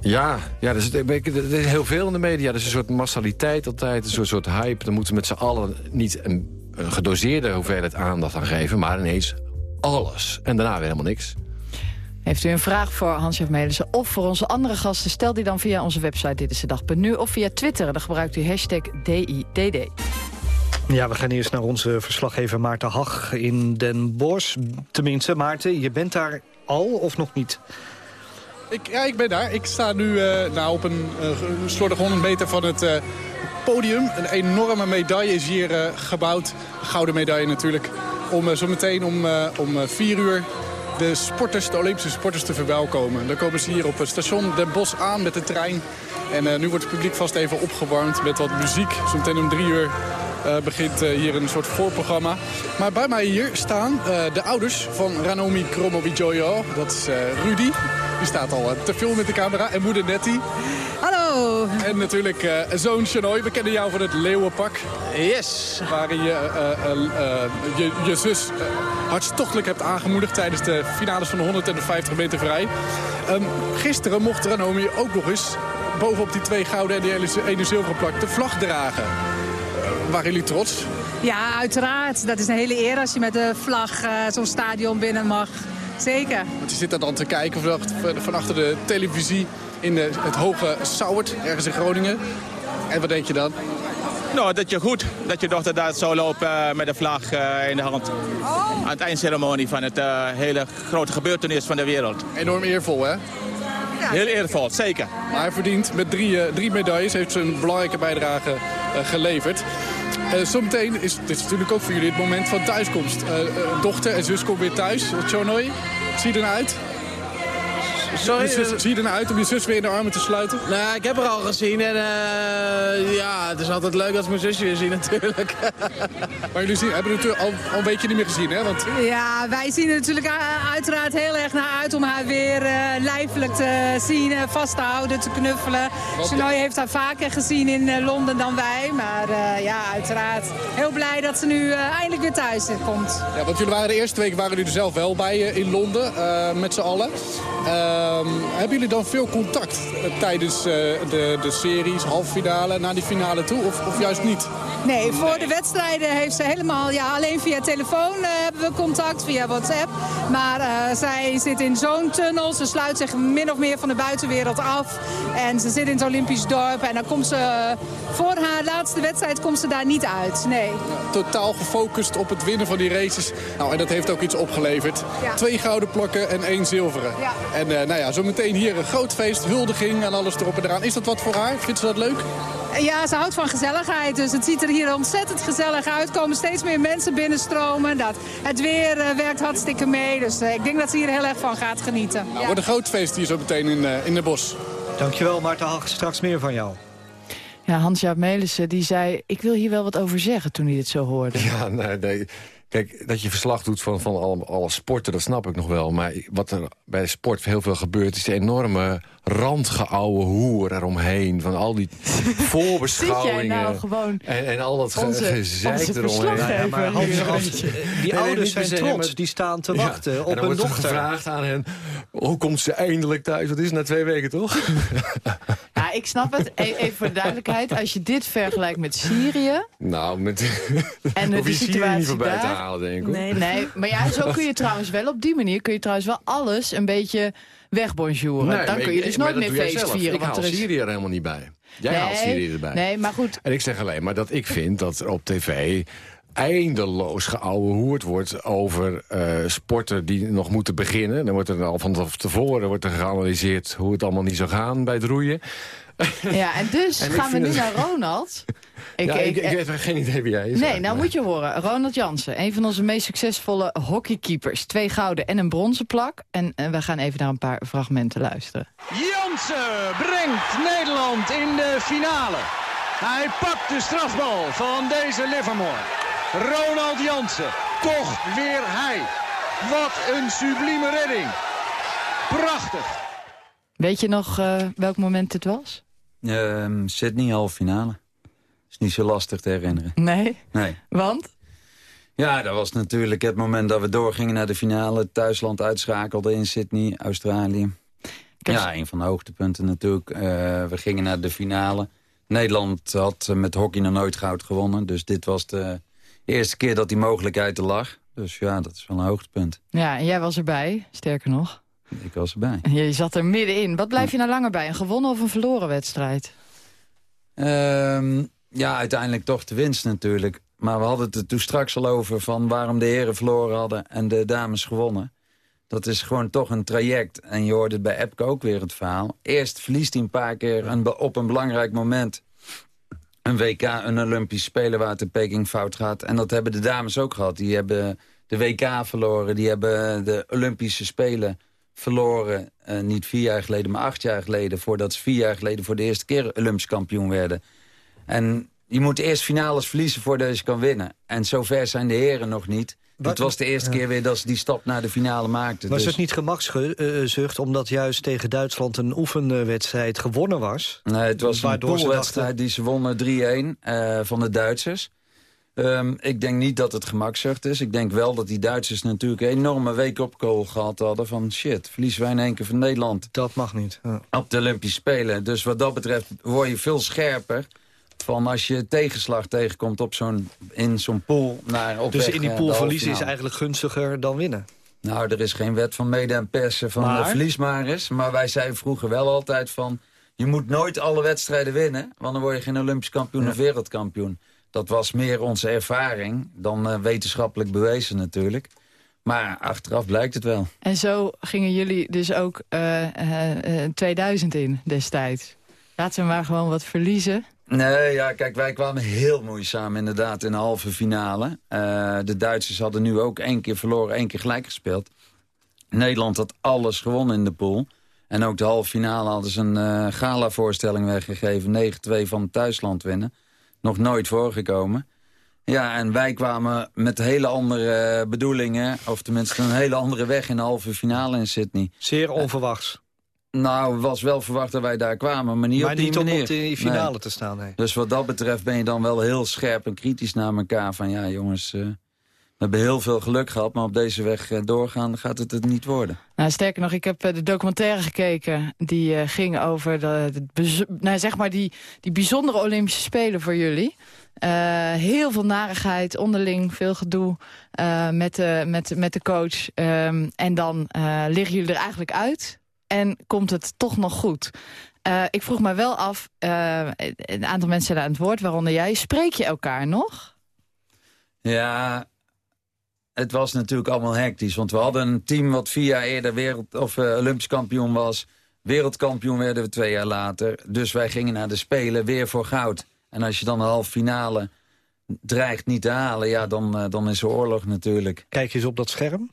Ja, ja er, is, er is heel veel in de media. Er is een soort massaliteit altijd, een soort, soort hype. Dan moeten we met z'n allen niet een, een gedoseerde hoeveelheid aandacht aan geven... maar ineens alles. En daarna weer helemaal niks. Heeft u een vraag voor Hans-Jef Melissen of voor onze andere gasten... stel die dan via onze website Dit is de Dag.nu of via Twitter. Dan gebruikt u hashtag DIDD. Ja, we gaan eerst naar onze verslaggever Maarten Hag in Den Bosch. Tenminste, Maarten, je bent daar al of nog niet? Ik, ja, ik ben daar. Ik sta nu uh, nou, op een uh, slordig 100 meter van het uh, podium. Een enorme medaille is hier uh, gebouwd. Gouden medaille natuurlijk. Om uh, zo meteen om, uh, om vier uur de sporters, de Olympische sporters te verwelkomen. Dan komen ze hier op het station Den Bosch aan met de trein. En uh, nu wordt het publiek vast even opgewarmd met wat muziek. Zometeen om drie uur uh, begint uh, hier een soort voorprogramma. Maar bij mij hier staan de ouders van Ranomi Kromowidjojo. Dat is Rudy. Die staat al te veel met de camera. En moeder Nettie. Hallo. En natuurlijk eh, zoon Chanoy. We kennen jou van het leeuwenpak. Yes. Waarin je eh, eh, eh, je, je zus eh, hartstochtelijk hebt aangemoedigd... tijdens de finales van de 100 en de 50 meter vrij. Ehm, gisteren mocht Ranomi ook nog eens bovenop die twee gouden en die ene- zilveren plak de vlag dragen. Eh, waren jullie trots? Ja, uiteraard. Dat is een hele eer als je met de vlag eh, zo'n stadion binnen mag. Zeker. Want je zit daar dan te kijken van achter de televisie in de, het hoge Sauwert, ergens in Groningen. En wat denk je dan? Nou, dat je goed dat je dochter daar zou lopen eh, met de vlag eh, in de hand. Aan het eindceremonie van het eh, hele grote gebeurtenis van de wereld. Enorm eervol, hè? Heel eervol, zeker. Maar hij verdient met drie, eh, drie medailles, heeft zijn belangrijke bijdrage eh, geleverd. Eh, zometeen is is natuurlijk ook voor jullie het moment van thuiskomst. Eh, eh, dochter en zus komen weer thuis. Chonoy, zie je er nou uit? Sorry, zus- eh, zie je er nou uit om je zus weer in de armen te sluiten? Nou, ik heb haar al gezien en eh, ja, het is altijd leuk als mijn zusje weer zien natuurlijk. maar jullie zien, hebben natuurlijk al, al een weekje niet meer gezien, hè? Want Ja, wij zien er natuurlijk uh, uiteraard heel erg naar uit om haar weer uh, lijfelijk te zien, vast te houden, te knuffelen. Chenoy heeft haar vaker gezien in Londen dan wij. Maar uh, ja, uiteraard heel blij dat ze nu uh, eindelijk weer thuis komt. Ja, want jullie waren de eerste week waren jullie er zelf wel bij uh, in Londen, uh, met z'n allen. Uh, hebben jullie dan veel contact uh, tijdens uh, de, de series, halve finale, naar die finale toe? Of, of juist niet? Nee, voor de wedstrijden heeft ze helemaal, ja, alleen via telefoon uh, hebben we contact, via WhatsApp. Maar uh, zij zit in zo'n tunnel, ze sluit zich min of meer van de buitenwereld af. En ze zit in het Olympisch dorp en dan komt ze, uh, voor haar laatste wedstrijd komt ze daar niet uit, nee. Ja, totaal gefocust op het winnen van die races. Nou, en dat heeft ook iets opgeleverd. Ja. Twee gouden plakken en één zilveren. Ja. En uh, nou ja, zometeen hier een groot feest, huldiging en alles erop en eraan. Is dat wat voor haar? Vindt ze dat leuk? Ja, ze houdt van gezelligheid, dus het ziet er hier ontzettend gezellig uit. Er komen steeds meer mensen binnenstromen. Dat, het weer uh, werkt hartstikke mee, dus uh, ik denk dat ze hier heel erg van gaat genieten. Nou, ja. wordt een groot feest hier zo meteen in, uh, in de bos. Dankjewel, Marta Hag. Straks meer van jou. Ja, Hans-Jaap Melissen die zei, ik wil hier wel wat over zeggen toen hij dit zo hoorde. Ja, nee, nee. Kijk, dat je verslag doet van, van alle, alle sporten, dat snap ik nog wel. Maar wat er bij sport heel veel gebeurt... is de enorme randgeouwe hoer eromheen. Van al die voorbeschouwingen. nou gewoon en, en al dat ge, gezeik eromheen. Ja, maar die ouders zijn trots, die staan te wachten ja, op hun wordt dochter. gevraagd aan hen, hoe komt ze eindelijk thuis? Wat is het na twee weken, toch? Ja, ik snap het. E even voor de duidelijkheid. Als je dit vergelijkt met Syrië... Nou, met... En de, de situatie niet voorbij daar, te halen, denk ik. Nee, nee, maar ja, zo kun je trouwens wel op die manier... kun je trouwens wel alles een beetje wegbonjouren. Nee, Dan kun je dus maar nooit meer feest zelf. vieren. Ik want haal er is... Syrië er helemaal niet bij. Jij nee, haalt Syrië erbij. Nee, maar goed. En ik zeg alleen maar dat ik vind dat er op tv eindeloos geouwehoerd wordt over uh, sporten die nog moeten beginnen. Dan wordt er al van tevoren wordt er geanalyseerd hoe het allemaal niet zou gaan bij het roeien. Ja, en dus En ik gaan we nu het- naar Ronald. ja, ik, ik, heb geen idee wie jij is. Nee, nou moet je horen. Ronald Jansen, een van onze meest succesvolle hockeykeepers. Twee gouden en een bronzen plak. En eh, we gaan even naar een paar fragmenten luisteren. Jansen brengt Nederland in de finale. Hij pakt de strafbal van deze Livermore. Ronald Jansen, toch weer hij. Wat een sublieme redding. Prachtig. Weet je nog eh, welk moment het was? Ehm Sydney halve finale. Is niet zo lastig te herinneren. Nee? Nee. Want? Ja, dat was natuurlijk het moment dat we doorgingen naar de finale. Thuisland uitschakelde in Sydney, Australië. Ja, een van de hoogtepunten natuurlijk. Eh, we gingen naar de finale. Nederland had met hockey nog nooit goud gewonnen. Dus dit was de eerste keer dat die mogelijkheid er lag. Dus ja, dat is wel een hoogtepunt. Ja, en jij was erbij, sterker nog. Ik was erbij. Je zat er middenin. Wat blijf je nou langer bij? Een gewonnen of een verloren wedstrijd? Ehm, ja, uiteindelijk toch de winst natuurlijk. Maar we hadden het er toen straks al over van waarom de heren verloren hadden en de dames gewonnen. Dat is gewoon toch een traject. En je hoort het bij Epke ook weer het verhaal. Eerst verliest hij een paar keer een, op een belangrijk moment een WK, een Olympisch Spelen waar het in Peking fout gaat. En dat hebben de dames ook gehad. Die hebben de WK verloren, die hebben de Olympische Spelen verloren. eh, niet vier jaar geleden, maar acht jaar geleden. Voordat ze vier jaar geleden voor de eerste keer Olympisch kampioen werden. En je moet eerst finales verliezen voordat je kan winnen. En zover zijn de heren nog niet. Het was de eerste keer weer dat ze die stap naar de finale maakten. Was dus. het niet gemakszucht omdat juist tegen Duitsland een oefenwedstrijd gewonnen was? Nee, het was een poolwedstrijd die ze wonnen 3-1 eh, van de Duitsers. Ehm, ik denk niet dat het gemakzucht is. Ik denk wel dat die Duitsers natuurlijk een enorme week op kool gehad hadden. Van shit, verliezen wij in één keer van Nederland. Dat mag niet. Ja. Op de Olympische Spelen. Dus wat dat betreft word je veel scherper. Van als je tegenslag tegenkomt op zo'n, in zo'n pool naar op Dus weg, in die eh, pool verliezen is eigenlijk gunstiger dan winnen. Nou, er is geen wet van mede en persen van Maar? verlies maar eens. Maar wij zeiden vroeger wel altijd van... je moet nooit alle wedstrijden winnen... want dan word je geen Olympisch kampioen of wereldkampioen. Dat was meer onze ervaring dan eh, wetenschappelijk bewezen natuurlijk. Maar achteraf blijkt het wel. En zo gingen jullie dus ook eh, eh, eh, 2000 in destijds. Laten ze maar gewoon wat verliezen. Nee, ja, kijk, wij kwamen heel moeizaam inderdaad in de halve finale. Eh, de Duitsers hadden nu ook één keer verloren, één keer gelijk gespeeld. Nederland had alles gewonnen in de pool. En ook de halve finale hadden ze een eh gala-voorstelling weggegeven. 9-2 van het thuisland winnen. Nog nooit voorgekomen. Ja, en wij kwamen met hele andere bedoelingen... of tenminste een hele andere weg in de halve finale in Sydney. Zeer onverwachts. Nou, het was wel verwacht dat wij daar kwamen, maar niet maar op die niet om manier. op de finale Nee. te staan, nee. Dus wat dat betreft ben je dan wel heel scherp en kritisch naar elkaar. Van ja, jongens, eh, we hebben heel veel geluk gehad... maar op deze weg eh, doorgaan gaat het het niet worden. Nou, sterker nog, ik heb eh, de documentaire gekeken. Die eh, ging over de, nou, zeg maar die, die bijzondere Olympische Spelen voor jullie. Eh, heel veel narigheid, onderling, veel gedoe eh, met, de, met, met de coach. Ehm, en dan eh, liggen jullie er eigenlijk uit en komt het toch nog goed. Eh, ik vroeg me wel af, eh, een aantal mensen zijn aan het woord, waaronder jij. Spreek je elkaar nog? Ja, het was natuurlijk allemaal hectisch. Want we hadden een team wat vier jaar eerder wereld, of, eh, Olympisch kampioen was. Wereldkampioen werden we twee jaar later. Dus wij gingen naar de Spelen weer voor goud. En als je dan de halve finale dreigt niet te halen... ja, dan, dan is er oorlog natuurlijk. Kijk eens op dat scherm.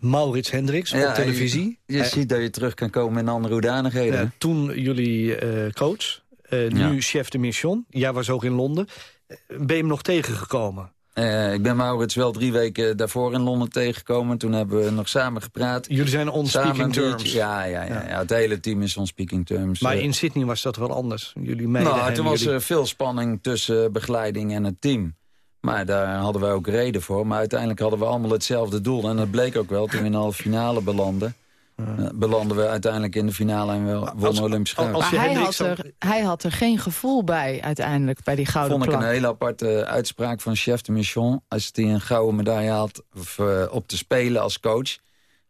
Maurits Hendricks Ja, op televisie. Je, je Hij- ziet dat je terug kan komen in andere hoedanigheden. Ja, toen jullie eh, coach, eh, nu Ja. chef de mission. Jij was ook in Londen. Eh, Ben je hem nog tegengekomen? Eh, ik ben Maurits wel drie weken daarvoor in Londen tegengekomen. Toen hebben we nog samen gepraat. Jullie zijn on Samen speaking terms. Ja, ja, ja, ja, het hele team is on speaking terms. Maar Eh, in Sydney was dat wel anders. Jullie nou, toen was jullie- er veel spanning tussen begeleiding en het team. Maar daar hadden we ook reden voor. Maar uiteindelijk hadden we allemaal hetzelfde doel. En dat bleek ook wel toen we in de halve finale belanden. Eh, belanden we uiteindelijk in de finale en we wonnen Olympisch goud. Maar hij had, er, hij had er geen gevoel bij uiteindelijk, bij die gouden vond ik een hele aparte uitspraak van chef de mission. Als hij een gouden medaille had of, eh, op te spelen als coach.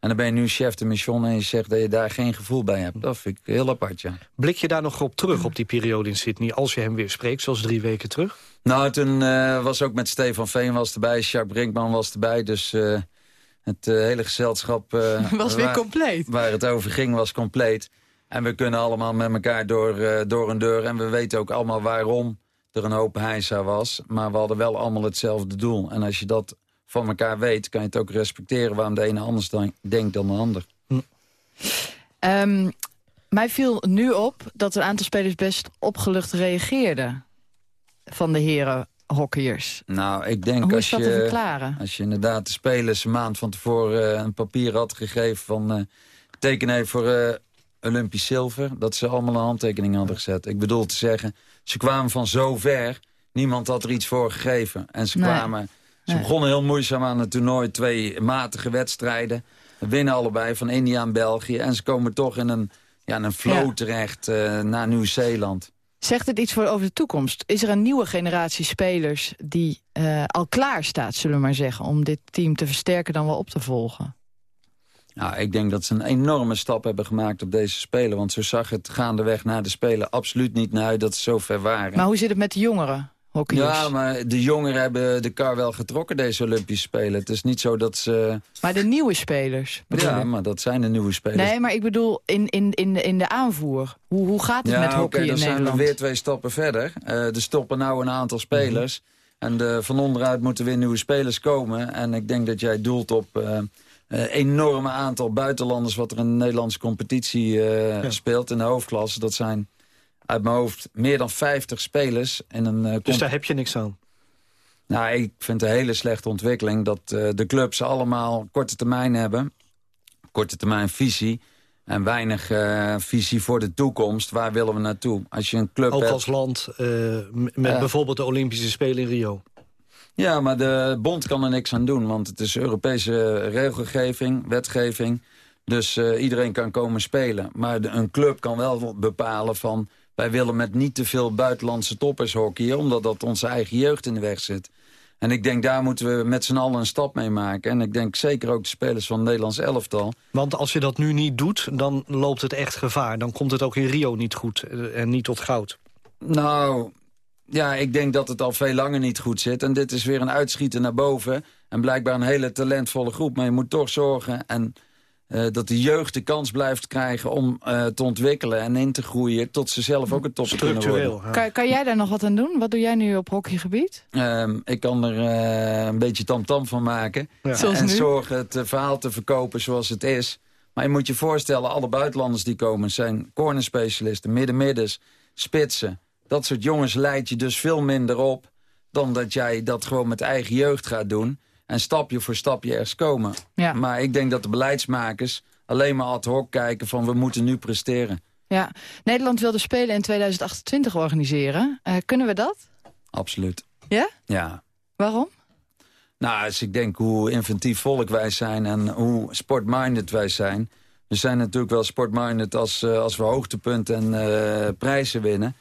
En dan ben je nu chef de mission en je zegt dat je daar geen gevoel bij hebt. Dat vind ik heel apart, ja. Blik je daar nog op terug, op die periode in Sydney... als je hem weer spreekt, zoals drie weken terug? Nou, toen eh, was ook met Stefan Veen was erbij, Jacques Brinkman was erbij. Dus eh, het eh, hele gezelschap... eh, Was weer waar- compleet. Waar het over ging was compleet. En we kunnen allemaal met elkaar door, eh, door een deur. En we weten ook allemaal waarom er een hoop heisa was. Maar we hadden wel allemaal hetzelfde doel. En als je dat van elkaar weet, kan je het ook respecteren... waarom de ene anders dan, denkt dan de ander. Ehm, mij viel nu op dat een aantal spelers best opgelucht reageerden... van de heren hockeyers. Nou, ik denk Hoe als je, te verklaren? als je inderdaad de spelers een maand van tevoren eh, een papier had gegeven van eh teken even voor eh, Olympisch zilver, dat ze allemaal een handtekening hadden gezet. Ik bedoel te zeggen, ze kwamen van zo ver, niemand had er iets voor gegeven. En ze Nee. kwamen, ze begonnen heel moeizaam aan het toernooi, twee matige wedstrijden. Winnen allebei van India en België. En ze komen toch in een, ja, in een flow Ja. terecht eh, naar Nieuw-Zeeland. Zegt het iets voor over de toekomst? Is er een nieuwe generatie spelers die eh, al klaar staat, zullen we maar zeggen... om dit team te versterken dan wel op te volgen? Nou, ik denk dat ze een enorme stap hebben gemaakt op deze Spelen. Want zo zag het gaandeweg naar de Spelen absoluut niet naar uit dat ze zo ver waren. Maar hoe zit het met de jongeren hockeyers? ja, maar de jongeren hebben de kar wel getrokken, deze Olympische Spelen. Het is niet zo dat ze... Maar de nieuwe spelers? Ja, ik? maar dat zijn de nieuwe spelers. Nee, maar ik bedoel in, in, in, de, in de aanvoer. Hoe, hoe gaat het ja, met hockey dan in zijn Nederland? we weer twee stappen verder. Eh, er stoppen nou een aantal spelers. En de, van onderuit moeten weer nieuwe spelers komen. En ik denk dat jij doelt op eh, een enorme aantal buitenlanders... wat er in de Nederlandse competitie eh, speelt in de hoofdklasse. Dat zijn uit mijn hoofd meer dan 50 spelers. In een, eh, Dus daar heb je niks aan. Nou, ik vind het een hele slechte ontwikkeling dat uh, de clubs allemaal korte termijn hebben. Korte termijn visie. En weinig uh, visie voor de toekomst. Waar willen we naartoe? Als je een club Ook hebt, als land, met bijvoorbeeld de Olympische Spelen in Rio. Ja, maar de bond kan er niks aan doen. Want het is Europese regelgeving, wetgeving. Dus iedereen kan komen spelen. Maar de, een club kan wel bepalen van... wij willen met niet te veel buitenlandse toppers hockeyen... omdat dat onze eigen jeugd in de weg zit. En ik denk, daar moeten we met z'n allen een stap mee maken. En ik denk zeker ook de spelers van het Nederlands elftal. Want als je dat nu niet doet, dan loopt het echt gevaar. Dan komt het ook in Rio niet goed en niet tot goud. Nou, ja, ik denk dat het al veel langer niet goed zit. En dit is weer een uitschieten naar boven. En blijkbaar een hele talentvolle groep. Maar je moet toch zorgen en, uh, dat de jeugd de kans blijft krijgen... om uh, te ontwikkelen en in te groeien tot ze zelf ook een top kunnen worden. Ja. Kan, kan, jij daar nog wat aan doen? Wat doe jij nu op hockeygebied? Uh, ik kan er uh, een beetje tamtam -tam van maken. Ja. En nu? zorgen het verhaal te verkopen zoals het is. Maar je moet je voorstellen, alle buitenlanders die komen... zijn cornerspecialisten, middenmidders, spitsen dat soort jongens leid je dus veel minder op... dan dat jij dat gewoon met eigen jeugd gaat doen... en stapje voor stapje ergens komen. Ja. Maar ik denk dat de beleidsmakers alleen maar ad hoc kijken van... we moeten nu presteren. Ja, Nederland wil de Spelen in 2028 organiseren. Uh, kunnen we dat? Absoluut. Ja? Ja. Waarom? Nou, als ik denk hoe inventief volk wij zijn en hoe sportminded wij zijn... we zijn natuurlijk wel sportminded als, uh, als we hoogtepunten en uh, prijzen winnen...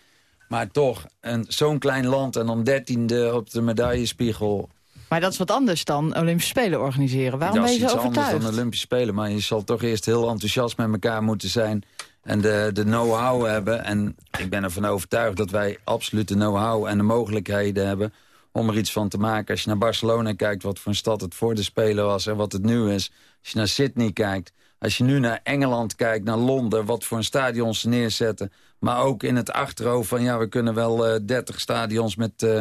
Maar toch, zo'n klein land en dan dertiende op de medaillespiegel... Maar dat is wat anders dan Olympische Spelen organiseren. Waarom ben je zo overtuigd? Dat is anders dan Olympische Spelen. Maar je zal toch eerst heel enthousiast met elkaar moeten zijn... en de, de know-how hebben. En ik ben ervan overtuigd dat wij absoluut de know-how en de mogelijkheden hebben... om er iets van te maken. Als je naar Barcelona kijkt, wat voor een stad het voor de Spelen was... en wat het nu is. Als je naar Sydney kijkt. Als je nu naar Engeland kijkt, naar Londen... wat voor een stadion ze neerzetten... Maar ook in het achterhoofd van ja, we kunnen wel uh, 30 stadions met uh,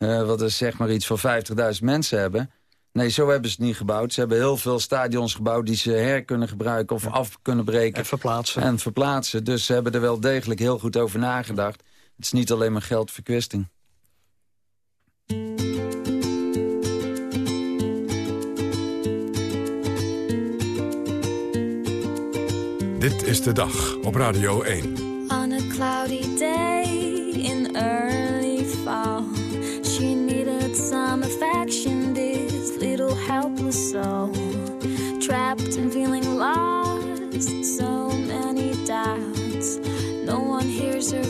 uh, wat is zeg maar iets van 50.000 mensen hebben. Nee, zo hebben ze het niet gebouwd. Ze hebben heel veel stadions gebouwd die ze her kunnen gebruiken of af kunnen breken. En verplaatsen. En verplaatsen. Dus ze hebben er wel degelijk heel goed over nagedacht. Het is niet alleen maar geldverkwisting. Dit is de dag op Radio 1. On a cloudy day in some affection, this little helpless soul. Trapped and feeling lost, so many doubts. No one hears her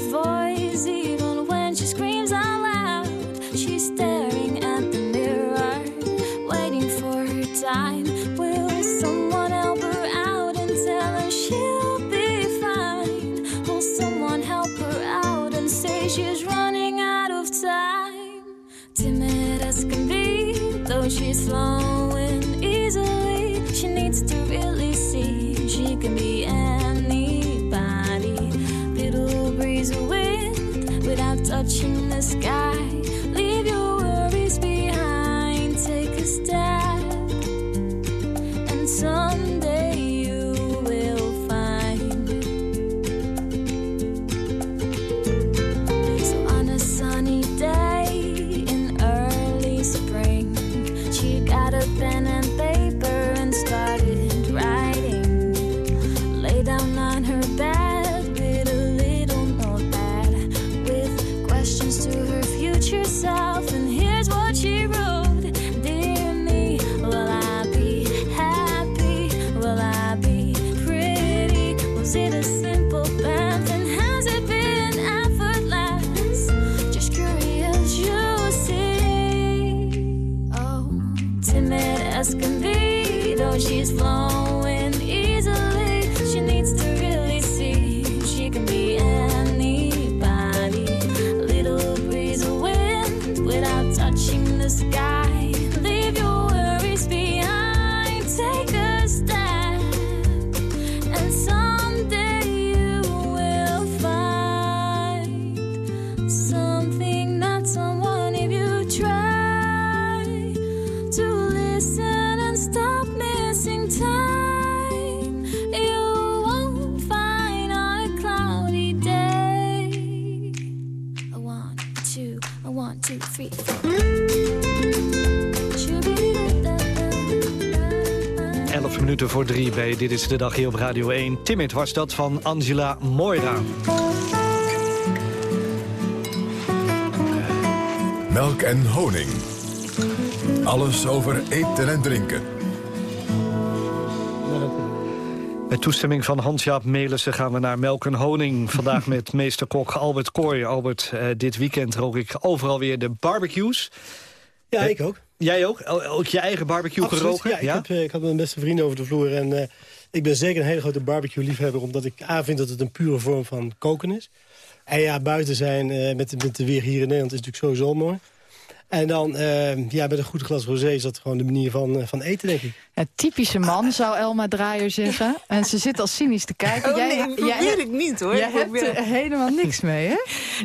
listen and stop missing time. You won't find on a cloudy day. A one, two, a One, two, three, four. 11 minuten voor drie bij Dit is de Dag hier op Radio 1. Timid was dat van Angela Moira. Melk en honing. Alles over eten en drinken. Met toestemming van Hans-Jaap Melissen gaan we naar Melk en Honing. Vandaag met meesterkok Albert Kooi. Albert, eh, dit weekend rook ik overal weer de barbecues. Ja, Eh, ik ook. Jij ook? O- Ook je eigen barbecue Absoluut, geroken? Ja, ik, Heb, eh, ik had mijn beste vrienden over de vloer. En eh, ik ben zeker een hele grote barbecue-liefhebber. Omdat ik A vind dat het een pure vorm van koken is. En ja, buiten zijn eh, met, de, met de weer hier in Nederland is natuurlijk sowieso mooi. En dan, eh, ja, met een goed glas rosé is dat gewoon de manier van, eh, van eten, denk ik. Ja, typische man, zou Elma Draaier zeggen. En ze zit al cynisch te kijken. Oh, nee, dat probeer ik niet, hoor. Jij Ik hebt er helemaal niks mee, hè?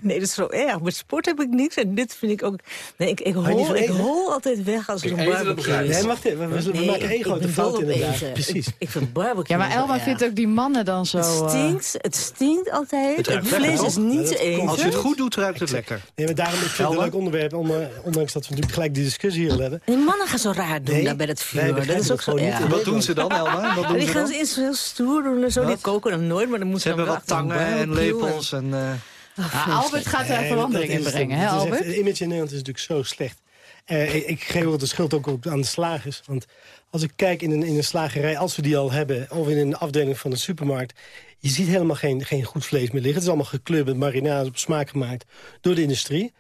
Nee, dat is zo erg. Met sport heb ik niks. En dit vind ik ook... Nee, ik, ik, hol, ik hol altijd weg als er een barbecue is. Nee, wacht even. We- we maken één grote fout inderdaad. eten. Precies. Ik, ik vind barbecue Ja, maar Elma vindt ook die mannen dan zo... Het eh, stinkt, het stinkt altijd. Het, vlees is niet te eten. Als je het goed doet, ruikt het lekker. Nee, maar daarom ik vind het een leuk onderwerp. onder- Ondanks dat we natuurlijk gelijk die discussie hier hebben. Die mannen gaan zo raar doen Nee, daar bij het vuur. Dat is ook zo gewoon niet. erg. Wat doen ze dan, Elma? Wat Ja, doen die ze gaan dan? ze heel stoer doen en zo. Die koken dan nooit, maar dan moeten Ze hebben dan wat wel tangen en lepels. En, eh, nou, Albert gaat er Nee, verandering in brengen, hè Albert? Het image in Nederland is natuurlijk zo slecht. Eh, ik, ik geef wel de schuld ook op- aan de slagers. Want als ik kijk in een, in een slagerij, als we die al hebben... of in een afdeling van de supermarkt... je ziet helemaal geen, geen goed vlees meer liggen. Het is allemaal gekleurd met marinades op smaak gemaakt door de industrie.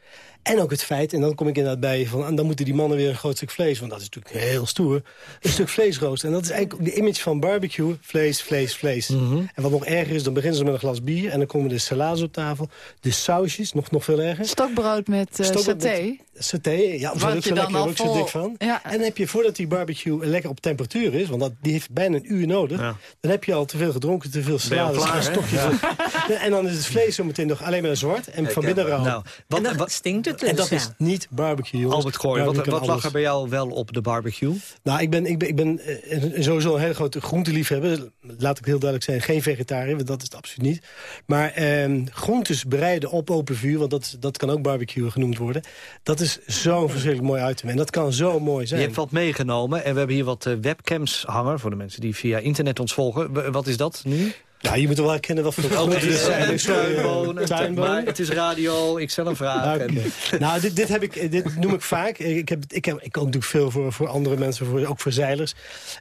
En ook het feit, en dan kom ik inderdaad bij... Van, en dan moeten die mannen weer een groot stuk vlees... want dat is natuurlijk heel stoer, een stuk vlees roosteren. En dat is eigenlijk ook de image van barbecue. Vlees, vlees, vlees. En wat nog erger is, dan beginnen ze met een glas bier... en dan komen de salades op tafel, de sausjes, nog, nog veel erger. Stokbrood met eh, Stokbrood saté. Saté, ja, Wat dat je lekker, daar word ik zo dik van. Ja. En dan heb je, voordat die barbecue lekker op temperatuur is... want dat, die heeft bijna een uur nodig... dan heb je al te veel gedronken, te veel je salades, klaar, een hè? stokje vol. En dan is het vlees zo meteen nog alleen maar zwart en van binnen rauw. Nou, wat, En dan wat, stinkt het dus, en dat ja. is niet barbecue, jongens. Albert Kooi, wat, Barbecue wat kan lag er bij jou wel op de barbecue? Nou, ik ben, ik ben, ik ben eh, sowieso een hele grote groenteliefhebber. Laat ik heel duidelijk zijn, geen vegetariër, want dat is het absoluut niet. Maar ehm, groentes bereiden op open vuur, want dat, dat kan ook barbecue genoemd worden. Dat is zo'n verschrikkelijk mooi item. En dat kan zo mooi Je zijn. hebt wat meegenomen en we hebben hier wat eh, webcams hangen... voor de mensen die via internet ons volgen. Wat is dat nu? Ja, je moet wel herkennen wat voor groenten dit zijn. Een tuinboon, een Tuinboon. Maar het is radio, ik stel een vraag. En, nou, dit, dit, heb ik, dit noem ik vaak. Ik, heb, ik, heb, ik kook natuurlijk veel voor, voor andere mensen, voor, ook voor zeilers.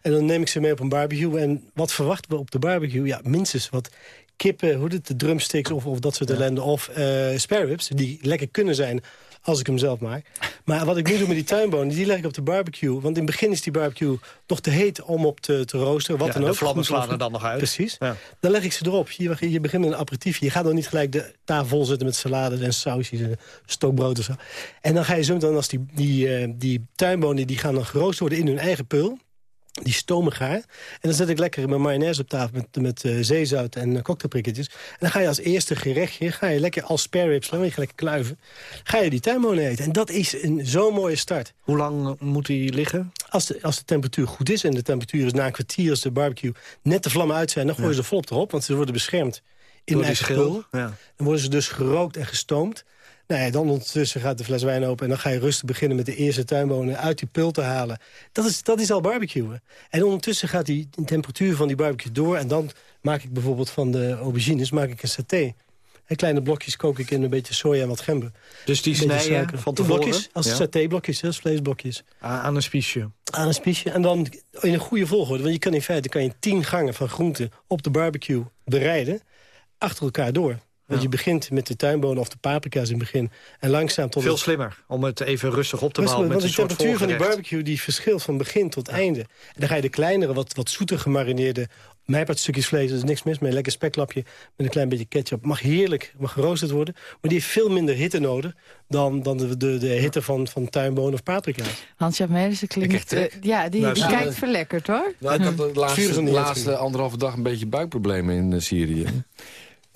En dan neem ik ze mee op een barbecue. En wat verwachten we op de barbecue? Ja, minstens wat kippen, hoe het, de drumsticks of, of dat soort ellende. Of eh spare ribs, die lekker kunnen zijn als ik hem zelf maak. Maar wat ik nu doe met die tuinbonen, die leg ik op de barbecue. Want in het begin is die barbecue nog te heet om op te, te roosteren. Wat Ja, dan de ook. vlammen slaan er dan nog uit. Precies. Ja. Dan leg ik ze erop. Je, je begint met een aperitief. Je gaat dan niet gelijk de tafel vol zetten met salades en sausjes en stokbrood of zo. En dan ga je zo dan als die, die, eh, die tuinbonen die gaan dan geroost worden in hun eigen pul. Die gaar. En dan zet ik lekker mijn mayonaise op tafel met, met eh, zeezout en uh, cocktailprikkertjes. En dan ga je als eerste gerechtje, ga je lekker als spare ribs, dan je lekker kluiven. Ga je die tuinbonen eten. En dat is een zo'n mooie start. Hoe lang moet die liggen? Als de, als de temperatuur goed is, en de temperatuur is na een kwartier als de barbecue net de vlammen uit zijn, dan gooi je ze volop erop, want ze worden beschermd in Door die eigen schil? Ja. Dan worden ze dus gerookt en gestoomd. Nou ja, dan ondertussen gaat de fles wijn open... en dan ga je rustig beginnen met de eerste tuinbonen uit die pul te halen. Dat is, dat is al barbecuen. En ondertussen gaat die temperatuur van die barbecue door... en dan maak ik bijvoorbeeld van de aubergines maak ik een saté. En kleine blokjes kook ik in een beetje soja en wat gember. Dus die snijden van tevoren? Blokjes, als Ja. satéblokjes, als vleesblokjes. Aan aan een spiesje. Aan een spiesje. En dan in een goede volgorde. Want je kan in feite kan je tien gangen van groenten op de barbecue bereiden. Achter elkaar door. Want je begint met de tuinbonen of de paprika's in het begin. En langzaam tot... Veel het- slimmer, om het even rustig op te bouwen met want de temperatuur van die barbecue die verschilt van begin tot einde. En dan ga je de kleinere, wat, wat zoeter gemarineerde... mijpart stukjes vlees, er is niks mis mee. Lekker speklapje met een klein beetje ketchup. Mag heerlijk, mag geroosterd worden. Maar die heeft veel minder hitte nodig... dan, dan de, de, de hitte van, van tuinbonen of paprika's. Hans-Jaap Melissen klinkt... Eh, ja, die, Nou, die kijkt verlekkerd, hoor. Nou, ik had de laatste, niet laatste anderhalve dag een beetje buikproblemen in eh, Syrië.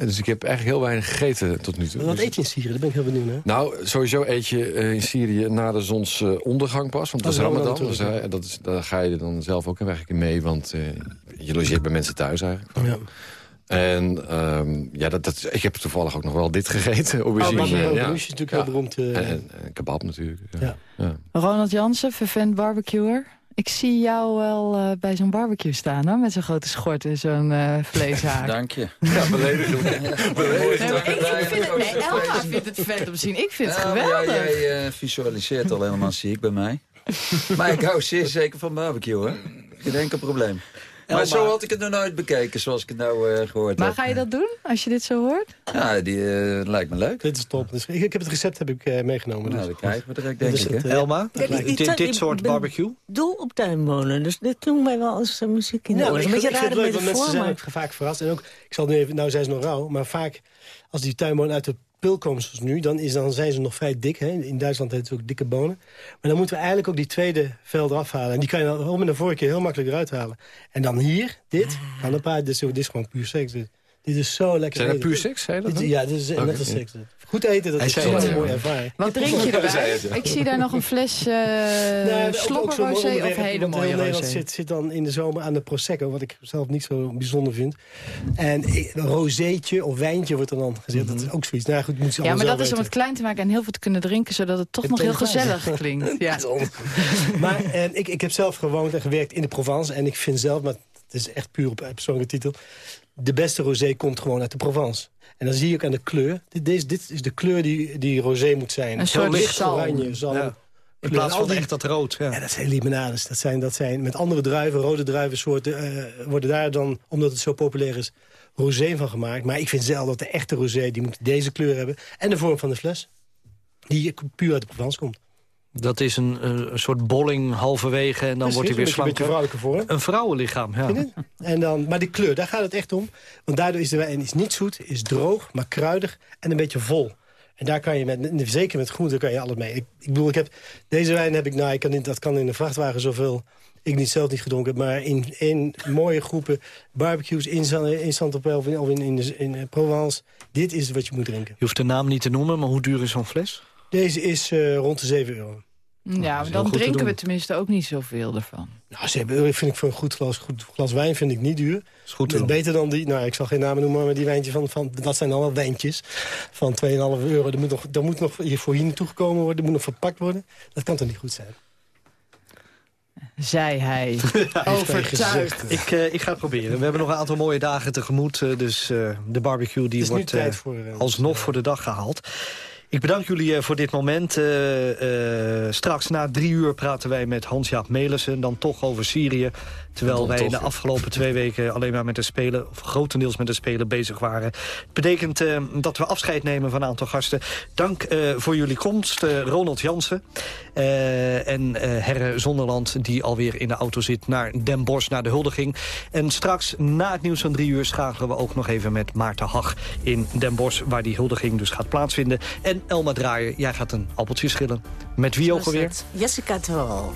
Dus ik heb eigenlijk heel weinig gegeten tot nu toe. Wat Dus- eet je in Syrië? Daar ben ik heel benieuwd naar. Nou, sowieso eet je eh, in Syrië na de zonsondergang pas. Want dat is Oh, Ramadan. Dus, eh, dat is, daar ga je dan zelf ook een weg mee. Want eh, je logeert bij mensen thuis eigenlijk. Ja. En ehm, ja, dat, dat, ik heb toevallig ook nog wel dit gegeten. Aubergine. Oh, ja. ja. is natuurlijk heel beroemd. eh, En, en, en kebab natuurlijk. Ja. Ja. Ronald Jansen, vervent barbecuer. Ik zie jou wel eh, bij zo'n barbecue staan, hoor. Met zo'n grote schort en zo'n eh vleeshaak. Dank je. Ja, beledigend. Nee, maar ik vind het, nee, Elma vindt het vet om te zien. Ik vind het Ja, maar geweldig. jij jij eh, visualiseert al helemaal ziek bij mij. maar ik hou zeer zeker van barbecue, hoor. Geen enkel probleem. Maar zo had ik het nog nooit bekeken, zoals ik het nou eh, gehoord Maar heb. ga je dat doen, als je dit zo hoort? Ja, die eh, lijkt me leuk. Dit is top. Dus ik, ik heb het recept heb ik, eh, meegenomen. Nou, dus. dan krijgen we direct, Dit denk is ik, het, Elma, dat me- dit, dit soort barbecue? Dol op tuinmolen, dus dit doen wij wel als muziek in de Ja, oren. ik, Een beetje rare want mensen zijn metafoor, ook vaak verrast. En ook, ik zal nu even, nou zijn ze nog rauw, maar vaak als die tuinbonen uit de pil komen zoals nu, dan, is, dan zijn ze nog vrij dik. Hè. In Duitsland heet het ook dikke bonen. Maar dan moeten we eigenlijk ook die tweede vel eraf halen. En die kan je dan ook met een vorkje heel makkelijk eruit halen. En dan hier, dit, aan een paar, dit, is- gewoon puur seks. Dit is zo lekker. Zijn dat puur seks, zei je dat Dit- dan? Ja, dit is net als seks. Goed eten, dat Hij is zo'n ja. mooie ervaring. Wat drink je erbij? Ik zie daar nog een fles uh, mooi slopperrosé of hele mooie rosé. zit, zit dan in de zomer aan de Prosecco, wat ik zelf niet zo bijzonder vind. En een rozeetje of wijntje wordt er dan gezegd. Dat is ook zoiets. Nou goed, moet ze Ja, maar dat is om het klein te maken en heel veel te kunnen drinken... zodat het toch Het nog heel gezellig klinkt. Ja. Maar en ik, ik heb zelf gewoond en gewerkt in de Provence. En ik vind zelf, maar het is echt puur op persoonlijke titel... de beste rosé komt gewoon uit de Provence. En dan zie je ook aan de kleur. Dit, deze, dit is de kleur die, die rosé moet zijn. Een soort Heel licht zalm. oranje, zalm. Ja. In plaats van die- echt dat rood. Ja. Ja, dat zijn limonades. Dat zijn, dat zijn met andere druiven, rode druivensoorten... eh, worden daar dan, omdat het zo populair is, rosé van gemaakt. Maar ik vind zelf dat de echte rosé, die moet deze kleur hebben. En de vorm van de fles. Die puur uit de Provence komt. Dat is een, een een soort bolling halverwege en dan Precies, wordt hij weer een slanker. beetje vrouwelijke vorm. Een vrouwenlichaam, ja. En dan, maar die kleur, daar gaat het echt om. Want daardoor is de wijn is niet zoet, is droog, maar kruidig en een beetje vol. En daar kan je met, zeker met groenten kan je alles mee. Ik, ik bedoel, ik heb, deze wijn heb ik, nou, ik kan niet, dat kan in een vrachtwagen zoveel. Ik niet zelf niet gedronken, heb, maar in, in mooie groepen barbecues in, San- in Saint-Tropez of in, of in, in, in Provence. Dit is wat je moet drinken. Je hoeft de naam niet te noemen, maar hoe duur is zo'n fles? Deze is eh, rond de 7 euro. Ja, maar heel dan drinken we tenminste ook niet zoveel ervan. Nou, 7 euro vind ik voor een goed glas, goed glas wijn vind ik niet duur. Is goed. Beter dan die, nou ik zal geen namen noemen, maar die wijntjes van, van dat zijn dan wel wijntjes van 2,5 euro. Er moet nog, er moet nog hier voor hier naartoe gekomen worden, er moet nog verpakt worden. Dat kan toch niet goed zijn? Zei hij. Overtuigd. Ik, eh, ik ga het proberen. We hebben nog een aantal mooie dagen tegemoet. eh, dus eh, de barbecue die wordt tijd voor, eh, alsnog voor de dag gehaald. Ik bedank jullie eh, voor dit moment. Eh, eh, straks na drie uur praten wij met Hans-Jaap Melissen. Dan toch over Syrië. Terwijl wij in de afgelopen twee weken alleen maar met de Spelen... of grotendeels met de Spelen bezig waren. Het betekent dat we afscheid nemen van een aantal gasten. Dank voor jullie komst, Ronald Jansen. en Herre Zonderland, die alweer in de auto zit naar Den Bosch, naar de huldiging. En straks, na het nieuws van drie uur, schakelen we ook nog even met Maarten Hag in Den Bosch... waar die huldiging dus gaat plaatsvinden. En Elma Draaier, jij gaat een appeltje schillen. Met wie ook alweer? Jessica Terwal.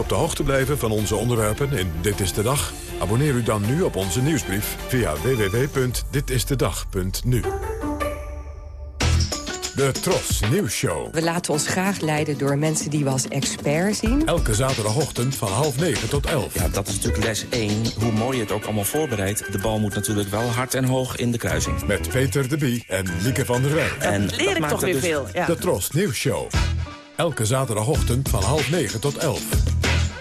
Op de hoogte blijven van onze onderwerpen in Dit is de Dag? Abonneer u dan nu op onze nieuwsbrief via www.ditistedag.nu. De Tros Nieuws Show. We laten ons graag leiden door mensen die we als expert zien. Elke zaterdagochtend van half negen tot elf. Ja, dat is natuurlijk les 1. Hoe mooi je het ook allemaal voorbereidt... de bal moet natuurlijk wel hard en hoog in de kruising. Met Peter de Bie en Lieke van der Wij. En Leer ik toch weer veel. Ja. De Tros Nieuws Show. Elke zaterdagochtend van half negen tot elf.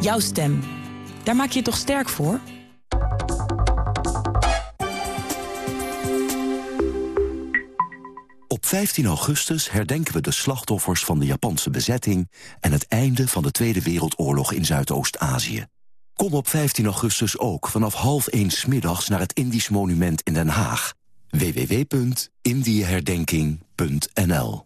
Jouw stem. Daar maak je je toch sterk voor? Op 15 augustus herdenken we de slachtoffers van de Japanse bezetting... en het einde van de Tweede Wereldoorlog in Zuidoost-Azië. Kom op 15 augustus ook vanaf half 1 middags naar het Indisch Monument in Den Haag. www.indieherdenking.nl